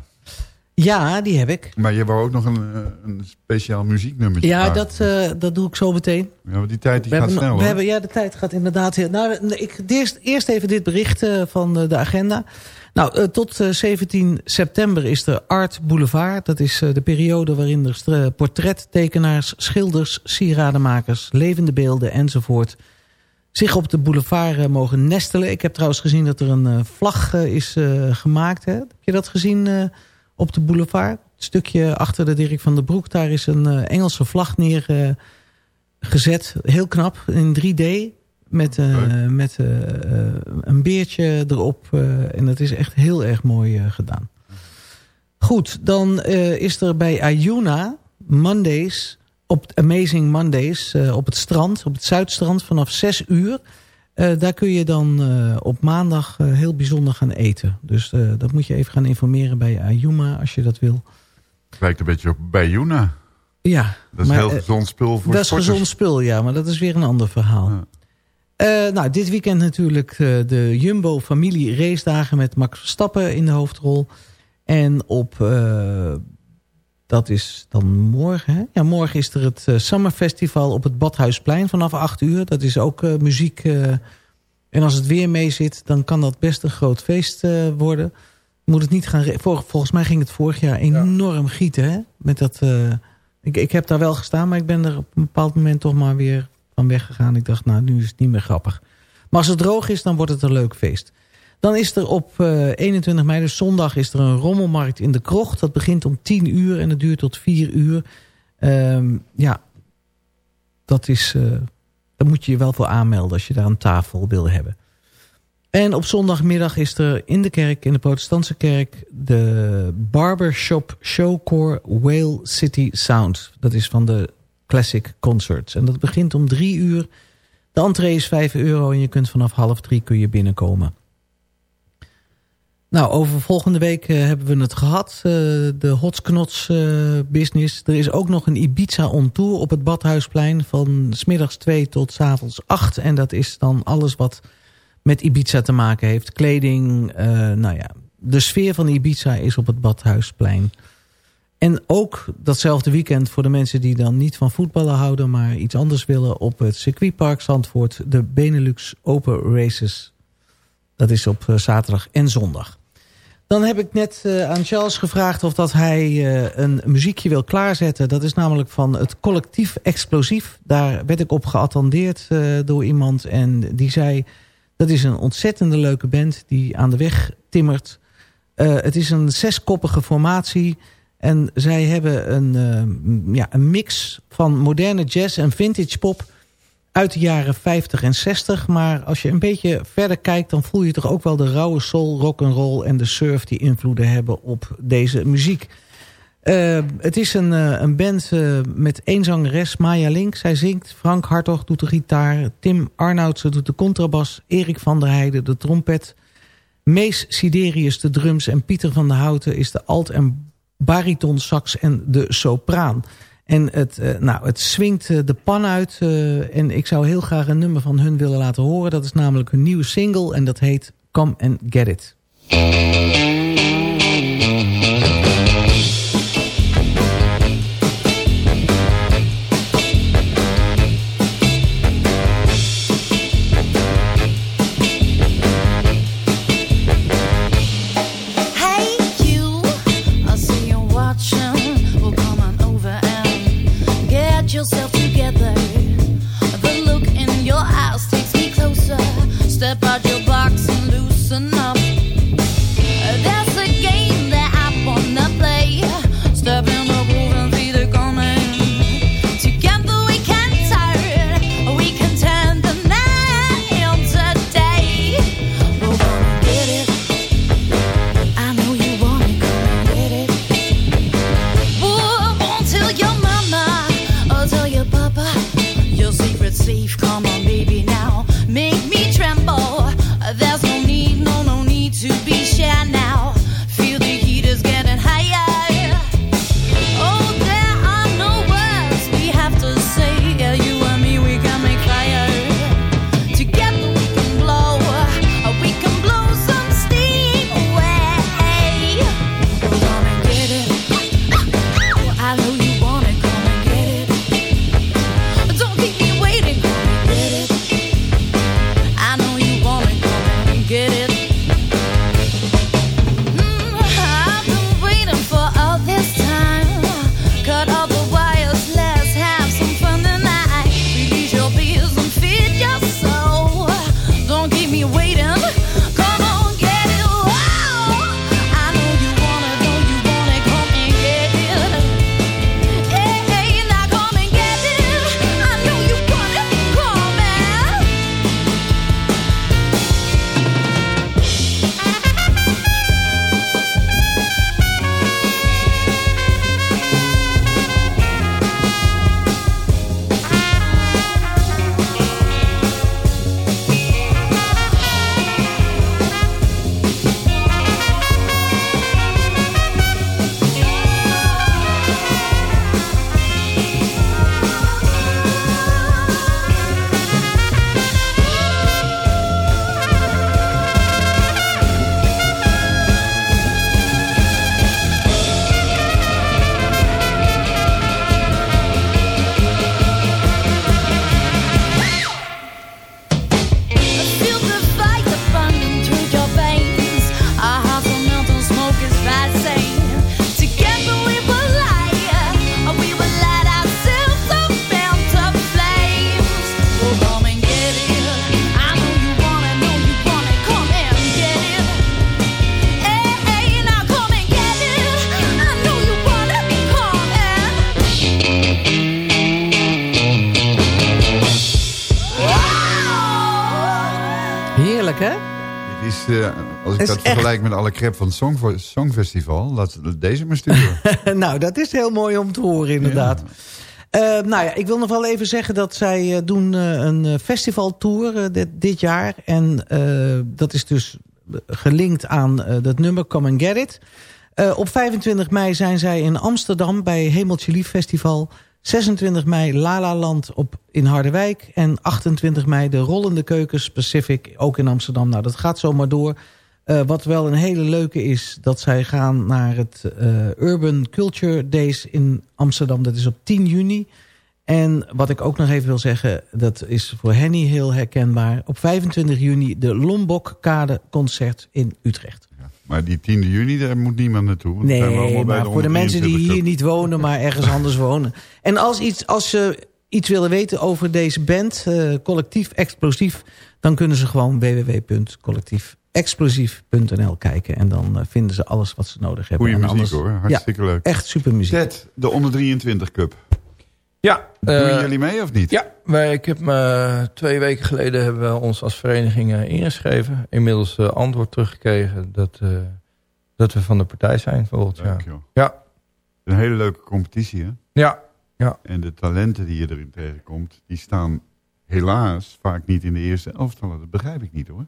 Ja, die heb ik. Maar je wou ook nog een, eh, een speciaal muzieknummertje Ja, vragen. dat, eh, dat doe ik zo meteen. Ja, maar die tijd die we gaat hebben, snel, we hoor. hebben, Ja, de tijd gaat inderdaad heel... Nou, ik, eerst, eerst even dit bericht eh, van de agenda. Nou, eh, tot eh, 17 september is er Art Boulevard. Dat is eh, de periode waarin er portrettekenaars, schilders, sieradenmakers... levende beelden enzovoort zich op de boulevard eh, mogen nestelen. Ik heb trouwens gezien dat er een eh, vlag eh, is eh, gemaakt. Hè? Heb je dat gezien eh, op de boulevard? Het stukje achter de Dirk van der Broek. Daar is een eh, Engelse vlag neergezet. gezet. Heel knap, in 3D. Met, eh, met eh, eh, een beertje erop. en dat is echt heel erg mooi gedaan. Goed, dan is er bij Ayuna Mondays, op Amazing Mondays, op het strand, op het Zuidstrand vanaf 6 uur. Daar kun je dan op maandag heel bijzonder gaan eten. Dus dat moet je even gaan informeren bij Ayuma als je dat wil. Lijkt een beetje op bij Juna. Ja. Dat is maar, heel gezond spul voor Dat is sporters. gezond spul, ja, maar dat is weer een ander verhaal. Eh, nou, dit weekend natuurlijk eh, de Jumbo familie race dagen met Max Verstappen in de hoofdrol. En op, eh, dat is dan morgen, hè? Ja, morgen is er het eh, Summer Festival op het Badhuisplein vanaf 8 uur. Dat is ook eh, muziek. eh, en als het weer mee zit, dan kan dat best een groot feest eh, worden. Moet het niet gaan... Vol, volgens mij ging het vorig jaar enorm gieten, hè? Met dat... eh, ik, ik heb daar wel gestaan, maar ik ben er op een bepaald moment toch maar weer van weggegaan. Ik dacht, nou, nu is het niet meer grappig. Maar als het droog is, dan wordt het een leuk feest. Dan is er op eh, 21 mei, dus zondag, is er een rommelmarkt in de krocht. Dat begint om 10 uur en het duurt tot 4 uur. Ehm, ja, dat is... eh daar moet je je wel voor aanmelden als je daar een tafel wil hebben. En op zondagmiddag is er in de kerk, in de protestantse kerk... de Barbershop Showcore Whale City Sound. Dat is van de Classic Concerts. En dat begint om drie uur. De entree is 5 euro en je kunt vanaf half drie kun je binnenkomen. Nou, over volgende week eh, hebben we het gehad. eh, de Hotsknots eh, business. Er is ook nog een Ibiza on tour op het Badhuisplein. Van smiddags 2 tot avonds 8. En dat is dan alles wat met Ibiza te maken heeft. Kleding, nou ja. De sfeer van Ibiza is op het Badhuisplein. En ook datzelfde weekend voor de mensen die dan niet van voetballen houden... maar iets anders willen op het circuitpark Zandvoort... de Benelux Open Races. Dat is op eh, zaterdag en zondag. Dan heb ik net eh, aan Charles gevraagd of dat hij eh, een muziekje wil klaarzetten. Dat is namelijk van het collectief Explosief. Daar werd ik op geattendeerd door iemand. En die zei, dat is een ontzettende leuke band die aan de weg timmert. Het is een zeskoppige formatie. En zij hebben een, eh, ja, een mix van moderne jazz en vintage pop uit de jaren 50 en 60. Maar als je een beetje verder kijkt... dan voel je toch ook wel de rauwe soul, rock and roll en de surf... die invloeden hebben op deze muziek. Uh, het is een, uh, een band uh, met één zangeres, Maya Link. Zij zingt. Frank Hartog doet de gitaar. Tim Arnoudsen doet de contrabas. Erik van der Heijden de trompet. Mees Siderius de drums. En Pieter van der Houten is de alt- en bariton sax en de sopraan. En het, uh, nou, het swingt uh, de pan uit. Uh, en ik zou heel graag een nummer van hun willen laten horen. Dat is namelijk hun nieuwe single. En dat heet Come and Get It. Crep van het Song, Songfestival... laat deze maar sturen. nou, dat is heel mooi om te horen inderdaad. Eh, nou ja, ik wil nog wel even zeggen dat zij eh, doen eh, een eh, festivaltour dit, dit jaar. En dat is dus gelinkt aan dat nummer Come and Get It. Op 25 mei zijn zij in Amsterdam bij Hemeltje Lief Festival. 26 mei La La Land op, in Harderwijk. En 28 mei de Rollende Keukens Pacific, ook in Amsterdam. Nou, dat gaat zomaar door. Eh, wat wel een hele leuke is, dat zij gaan naar het eh, Urban Culture Days in Amsterdam. Dat is op 10 juni. En wat ik ook nog even wil zeggen, dat is voor Henny heel herkenbaar. Op 25 juni de Lombok-kade concert in Utrecht. Maar die 10 juni, daar moet niemand naartoe. Nee, bij maar voor de mensen die 123 hier niet wonen, maar ergens anders wonen. En als, iets, als ze iets willen weten over deze band, eh, Collectief Explosief... dan kunnen ze gewoon www.collectiefexplosief.nl kijken. En dan eh, vinden ze alles wat ze nodig hebben. Goeie En muziek anders- hoor, hartstikke ja, leuk. Echt super muziek. Ted, de onder 23 cup. Ja. Doen eh, jullie mee of niet? Ja, wij, ik heb me, twee weken geleden hebben we ons als vereniging eh, ingeschreven. Inmiddels eh, antwoord teruggekregen dat, eh, dat we van de partij zijn volgend jaar. joh. Ja. Een hele leuke competitie, hè? Ja. ja. En de talenten die je erin tegenkomt, die staan helaas vaak niet in de eerste elftallen. Dat begrijp ik niet, hoor.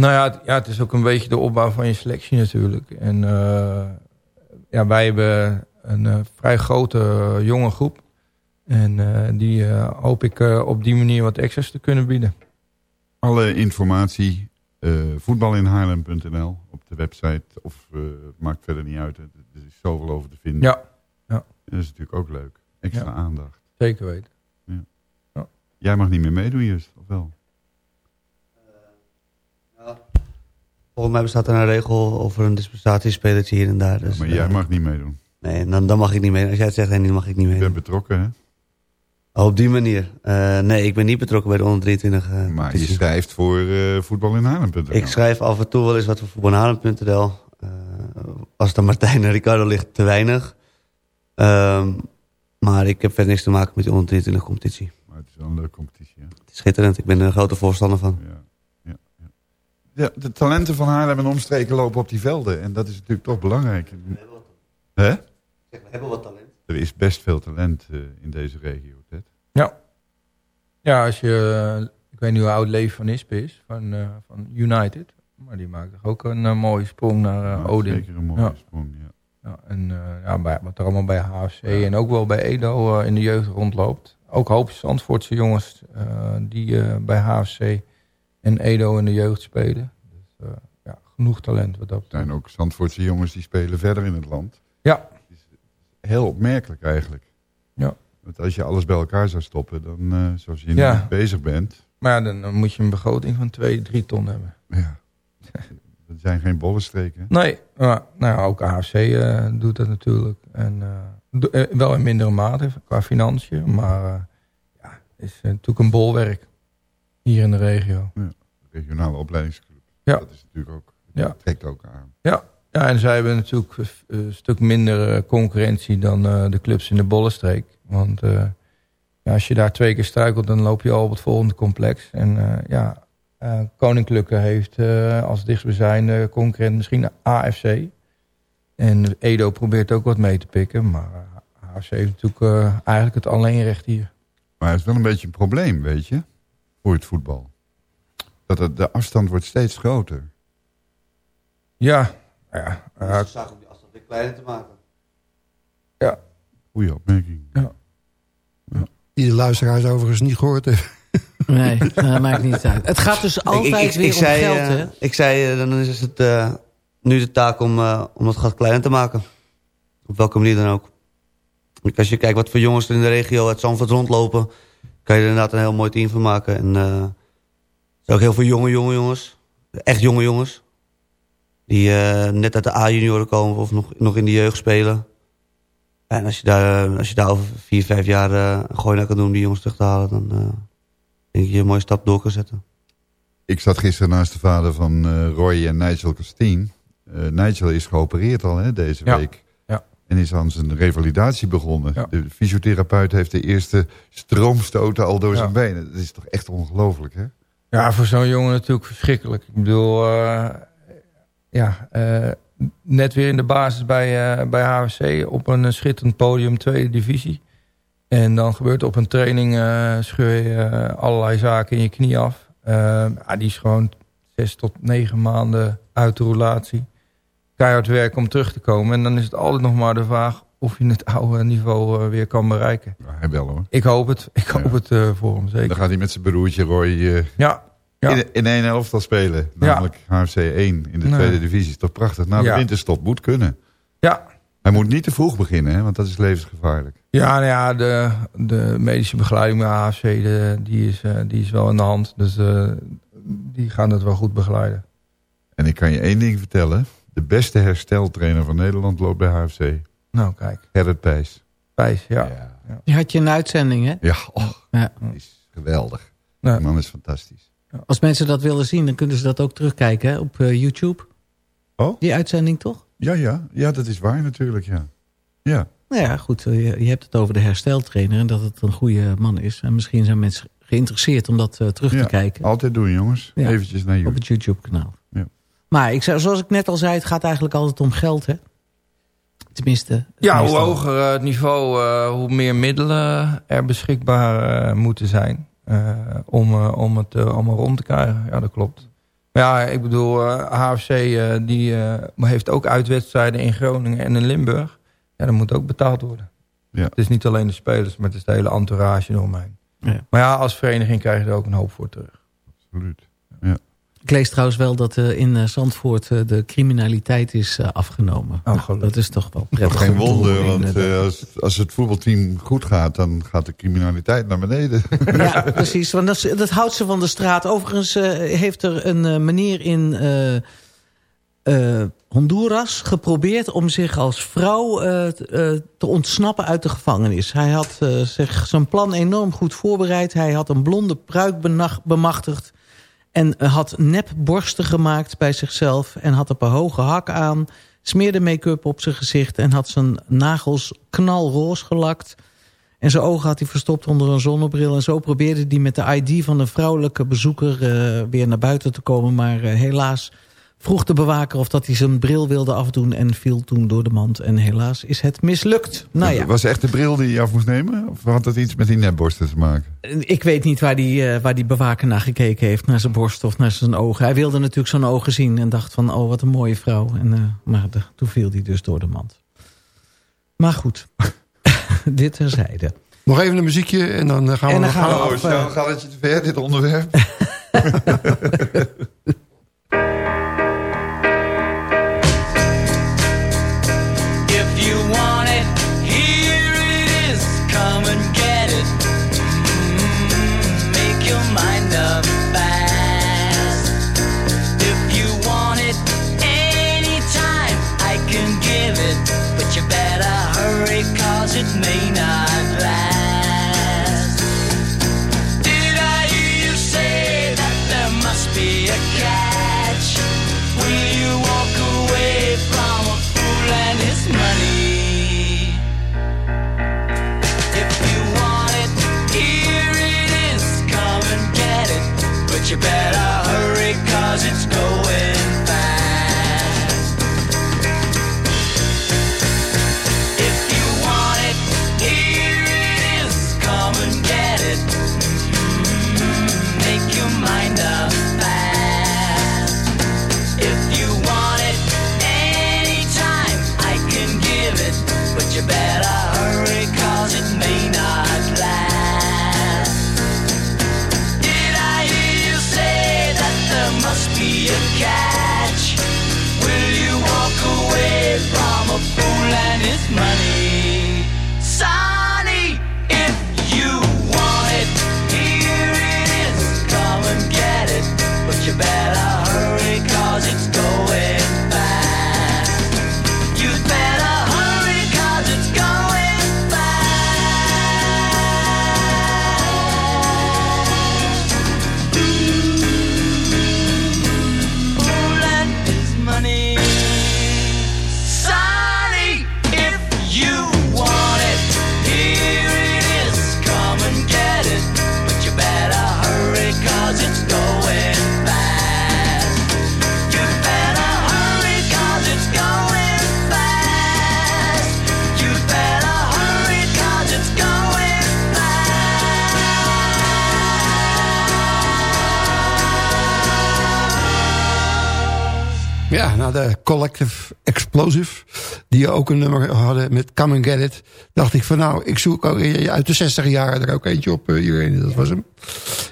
Nou ja het, ja, het is ook een beetje de opbouw van je selectie natuurlijk. En eh, ja, wij hebben een eh, vrij grote eh, jonge groep. En die hoop ik op die manier wat extra's te kunnen bieden. Alle informatie, voetbalinhaarlem.nl op de website. Of maakt verder niet uit. Er is zoveel over te vinden. Ja. ja. Dat is natuurlijk ook leuk. Extra Ja. aandacht. Zeker weten. Ja. Ja. Jij mag niet meer meedoen, Just, of wel? Volgens mij bestaat er een regel over een dispensatiespelertje hier en daar. Dus, maar jij eh, mag niet meedoen. Nee, dan, dan mag ik niet mee. Als jij het zegt, dan mag ik niet mee. Je bent betrokken, hè? Oh, op die manier. Eh, nee, ik ben niet betrokken bij de onder 23. eh, Maar je schrijft voor voetbalinhaarlem.nl. Ik schrijf af en toe wel eens wat voor voetbalhalen.nl. Eh als aan Martijn en Ricardo ligt, te weinig. Ehm, maar ik heb verder niks te maken met die onder 23 competitie. Maar het is wel een leuke competitie, hè? Het is schitterend. Ik ben er een grote voorstander van. Ja, de talenten van Haarlem en omstreken lopen op die velden. En dat is natuurlijk toch belangrijk. Hè? We hebben wat talent. Er is best veel talent eh, in deze regio, Ted. Ja. Ja, als je... eh, ik weet niet hoe oud Leef van Ispe is. Van, eh, van United. Maar die maakt toch ook een mooie sprong naar Ja, Odin. zeker een mooie sprong, ja. Ja, en eh, ja, bij, wat er allemaal bij HFC en ook wel bij Edo in de jeugd rondloopt. Ook hoop Zandvoortse jongens eh, die eh, bij HFC en Edo in de jeugd spelen. Dus eh, ja, genoeg talent wat dat Er betreft. zijn ook Zandvoortse jongens die spelen verder in het land. Ja. Heel opmerkelijk eigenlijk. Ja. Want als je alles bij elkaar zou stoppen, dan eh, zoals je nu bezig bent... Maar dan, dan moet je een begroting van 2, 3 ton hebben. Ja. dat zijn geen bollenstreken. Nee, maar nou ja, ook AFC eh, doet dat natuurlijk. En, eh, do- eh, wel in mindere mate qua financiën. Maar eh, ja, het is eh, natuurlijk een bolwerk hier in de regio. Ja, regionale opleidingsclub. Ja. Dat is natuurlijk ook, Ja. dat trekt ook aan. Ja, ja en zij hebben natuurlijk een stuk minder eh, concurrentie dan eh, de clubs in de Bollenstreek. Want eh, ja, als je daar twee keer struikelt, dan loop je al op het volgende complex. En eh, ja, eh, Koninklijke heeft eh, als dichtstbijzijnde concurrent misschien de AFC. En Edo probeert ook wat mee te pikken. Maar AFC heeft natuurlijk eh, eigenlijk het alleenrecht hier. Maar het is wel een beetje een probleem, weet je, voor het voetbal. Dat het, de afstand wordt steeds groter. Ja, ja. eh, Dus zaak om die afstand weer kleiner te maken. ja. Goeie opmerking. Ja. Die de luisteraars overigens niet gehoord heeft. Nee, dat maakt niet uit. Het gaat dus altijd weer om zei, geld, eh, hè? Ik zei, eh, dan is het eh, nu de taak om, eh, om het gat kleiner te maken. Op welke manier dan ook. Als je kijkt wat voor jongens er in de regio uit Zandvoort rondlopen... kan je er inderdaad een heel mooi team van maken. En eh, er zijn ook heel veel jonge, jonge jongens. Echt jonge jongens. Die eh, net uit de A-junioren komen of nog, nog in de jeugd spelen. En als je daar, eh, als je daar over vier, vijf jaar eh, een gooi naar kan doen om die jongens terug te halen... dan eh, denk ik dat je een mooie stap door kan zetten. Ik zat gisteren naast de vader van eh, Roy en Nigel Castien. Eh, Nigel is geopereerd al hè, deze Ja. week. En is aan zijn revalidatie begonnen. De fysiotherapeut heeft de eerste stroomstoten al door Ja. zijn benen. Dat is toch echt ongelooflijk, hè? Ja, voor zo'n jongen natuurlijk verschrikkelijk. Ik bedoel, eh, ja, eh, net weer in de basis bij, eh, bij HFC op een schitterend podium, tweede divisie. En dan gebeurt op een training, scheur je allerlei zaken in je knie af. Ja, die is gewoon zes tot negen maanden uit de roulatie. Keihard werken om terug te komen. En dan is het altijd nog maar de vraag of hij het oude niveau eh, weer kan bereiken. hij wel hoor. Ik hoop het. Ik hoop het eh, voor hem zeker. Dan gaat hij met zijn broertje Roy eh, Ja. ja. in, in één elftal spelen. Namelijk HFC 1 in de Nee. tweede divisie. Is toch prachtig? Na de winterstop moet kunnen. Ja. Hij moet niet te vroeg beginnen, hè, want dat is levensgevaarlijk. Ja, nou ja, de, de medische begeleiding bij AFC, de, die, is, die is wel in de hand. Dus die gaan het wel goed begeleiden. En ik kan je één ding vertellen. De beste hersteltrainer van Nederland loopt bij HFC. Nou, kijk. Gerrit Pijs. Pijs, ja. ja. Die had je een uitzending, hè? Ja, oh, Ja. is geweldig. Ja. Die man is fantastisch. Als mensen dat willen zien, dan kunnen ze dat ook terugkijken hè, op eh, YouTube. Oh? Die uitzending toch? Ja, ja. Ja, dat is waar natuurlijk, ja. Ja. Nou ja, goed. eh, Je, je hebt het over de hersteltrainer en dat het een goede man is. En misschien zijn mensen geïnteresseerd om dat eh, terug Ja, te kijken. Altijd doen, jongens. Ja. Eventjes naar Op YouTube. het YouTube-kanaal. Maar ik zoals ik net al zei, het gaat eigenlijk altijd om geld, hè? Tenminste. Ja, hoe hoger eh, het niveau, eh, hoe meer middelen er beschikbaar eh, moeten zijn. eh, om, eh, om het allemaal rond te krijgen. Ja, dat klopt. Maar ja, ik bedoel, eh, HFC eh, die, eh, heeft ook uitwedstrijden in Groningen en in Limburg. Ja, dat moet ook betaald worden. Ja. Het is niet alleen de spelers, maar het is de hele entourage eromheen. Ja. Maar ja, als vereniging krijg je er ook een hoop voor terug. Absoluut. Ik lees trouwens wel dat eh, in eh, Zandvoort eh, de criminaliteit is afgenomen. Oh, Nou, dat is toch wel prettig. Geen wonder, want eh, als, als het voetbalteam goed gaat... dan gaat de criminaliteit naar beneden. Ja, precies. Want dat, dat houdt ze van de straat. Overigens eh, heeft er een eh, meneer in eh, eh, Honduras geprobeerd om zich als vrouw t- te ontsnappen uit de gevangenis. Hij had zich zijn plan enorm goed voorbereid. Hij had een blonde pruik bemachtigd. En eh, had nep borsten gemaakt bij zichzelf. En had een paar hoge hak aan. Smeerde make-up op zijn gezicht. En had zijn nagels knalroos gelakt. En zijn ogen had hij verstopt onder een zonnebril. En zo probeerde hij met de ID van een vrouwelijke bezoeker eh, weer naar buiten te komen. Maar eh, helaas vroeg de bewaker of dat hij zijn bril wilde afdoen en viel toen door de mand. En helaas is het mislukt. Nou ja, Was echt de bril die je af moest nemen? Of had dat iets met die netborsten te maken? ik weet niet waar die, eh, waar die bewaker naar gekeken heeft. Naar zijn borst of naar zijn ogen. Hij wilde natuurlijk zijn ogen zien en dacht van, oh wat een mooie vrouw. En, eh, maar de- toen viel hij dus door de mand. Maar goed, dit terzijde. Nog even een muziekje en dan eh, gaan we En dan nog gaan we af, Oh, snel gaat het je te ver, dit onderwerp? Collective Explosive, die ook een nummer hadden met Come and Get It. Dacht ik van nou, ik zoek ook uit de 60 jaar er ook eentje op uh, iedereen. Dat was hem.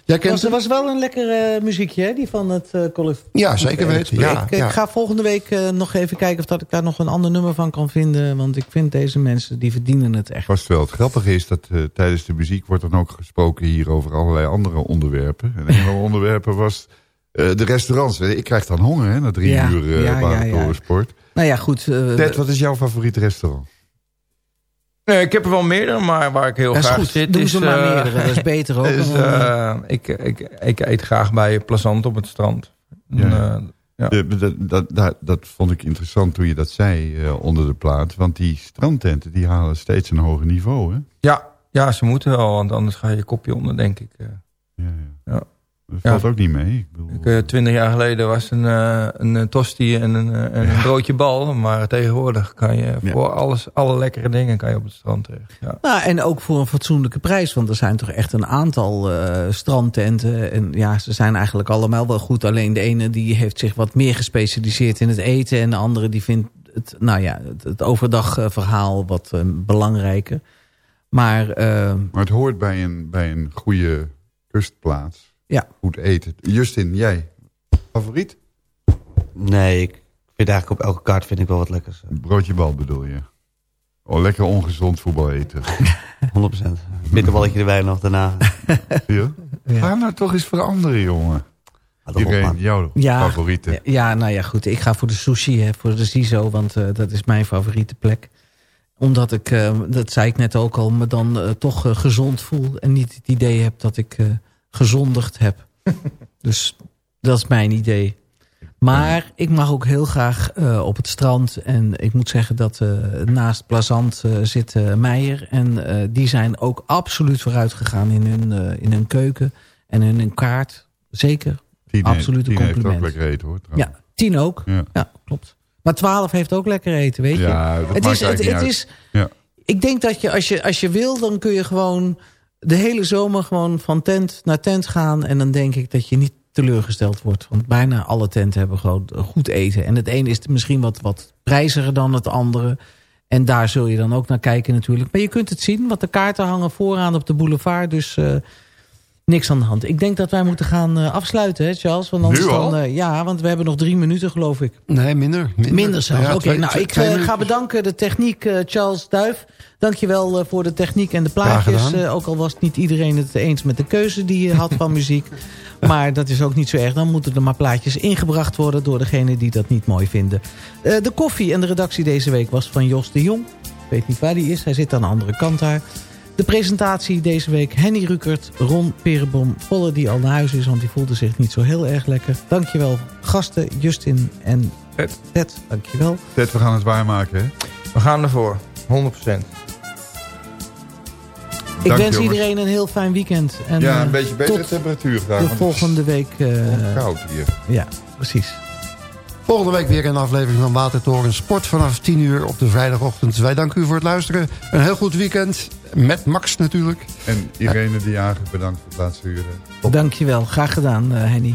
Jij kent was, hem? was wel een lekker uh, muziekje, hè, die van het uh, Collective. Ja, zeker weten. Ja, ik, ja. ik ga volgende week uh, nog even kijken of dat ik daar nog een ander nummer van kan vinden. Want ik vind deze mensen, die verdienen het echt. Vast wel. Het grappige is dat uh, tijdens de muziek wordt dan ook gesproken hier over allerlei andere onderwerpen. En een van de onderwerpen was de restaurants. Ik krijg dan honger, hè, na drie ja, uur uh, ja, ja, ja. sport. Nou ja, goed. Ted, wat is jouw favoriete restaurant? Nee, ik heb er wel meerdere, maar waar ik heel dat graag is goed. zit... Doen is, ze maar meerdere, dat is beter ook. Is, uh, ik, ik, ik eet graag bij Plazant op het strand. Ja. Uh, dat, dat, dat, dat, vond ik interessant toen je dat zei uh, onder de plaat. Want die strandtenten die halen steeds een hoger niveau, hè? Ja, ja, ze moeten wel, want anders ga je je kopje onder, denk ik. Ja, ja. ja. Dat valt ja. ook niet mee. Ik bedoel... ik, uh, twintig jaar geleden was een, uh, een tosti en een, uh, en een broodje bal. Maar tegenwoordig kan je voor alles, alle lekkere dingen kan je op het strand terecht. Ja. Nou, en ook voor een fatsoenlijke prijs. Want er zijn toch echt een aantal strandtenten. En ja, ze zijn eigenlijk allemaal wel goed. Alleen de ene die heeft zich wat meer gespecialiseerd in het eten. En de andere die vindt het, nou ja, het, het overdagverhaal wat belangrijker. Maar, maar het hoort bij een, bij een goede kustplaats. Ja. Goed eten. Justin, jij? Favoriet? Nee, ik vind eigenlijk op elke kaart vind ik wel wat lekkers. Broodje bal bedoel je? Oh, lekker ongezond voetbal eten. 100%. Bitterballetje erbij nog daarna. ja? ja. Ga nou toch eens veranderen, jongen. Iedereen, jouw ja, favoriete. Ja, nou ja, goed. Ik ga voor de sushi, hè, voor de Zizo, want uh, dat is mijn favoriete plek omdat ik, uh, dat zei ik net ook al, me dan uh, toch uh, gezond voel. En niet het idee heb dat ik gezondigd heb. dus dat is mijn idee. Maar ik mag ook heel graag uh, op het strand. En ik moet zeggen dat uh, naast Plazant uh, zit Meijer. En die zijn ook absoluut vooruit gegaan in hun, in hun keuken. En in hun kaart. Zeker. Tien absoluut een tien compliment. heeft ook lekker eten hoor. Trouwens. Ja, tien ook. Ja. ja, klopt. Maar 12 heeft ook lekker eten, weet je. Ja, dat het maakt is, het, is. Ja. Ik denk dat je als, je, als je wil, dan kun je gewoon de hele zomer gewoon van tent naar tent gaan. En dan denk ik dat je niet teleurgesteld wordt. Want bijna alle tenten hebben gewoon goed eten. En het ene is misschien wat, wat prijziger dan het andere. En daar zul je dan ook naar kijken natuurlijk. Maar je kunt het zien, want de kaarten hangen vooraan op de boulevard. Dus uh, niks aan de hand. Ik denk dat wij moeten gaan uh, afsluiten, hè Charles? Want anders Nu al? dan, uh, ja, want we hebben nog drie minuten geloof ik. Nee, minder. Minder, Minder zelfs. Ja, Oké, nou ik uh, ga bedanken de techniek uh, Charles Duif. Dankjewel uh, voor de techniek en de plaatjes. Uh, ook al was niet iedereen het eens met de keuze die je had van muziek. Maar dat is ook niet zo erg. Dan moeten er maar plaatjes ingebracht worden door degenen die dat niet mooi vinden. Uh, de koffie en de redactie deze week was van Jos de Jong. Ik weet niet waar die is. Hij zit aan de andere kant daar. De presentatie deze week Henny Rukert, Ron Perenbom, Volle die al naar huis is, want die voelde zich niet zo heel erg lekker. Dankjewel gasten Justin en Ted. Ted. Dankjewel. Ted, we gaan het waarmaken, hè? We gaan ervoor. 100%. Ik Dank, wens jongens. iedereen een heel fijn weekend. En, ja, een eh, beetje betere tot temperatuur graag. de volgende week. eh, koud hier. ja, precies. Volgende week weer een aflevering van Watertoren Sport vanaf 10 uur op de vrijdagochtend. Wij danken u voor het luisteren. Een heel goed weekend. Met Max natuurlijk. En Irene de Jager, bedankt voor het laatste uur. hè. Dankjewel. Graag gedaan, eh, Henny.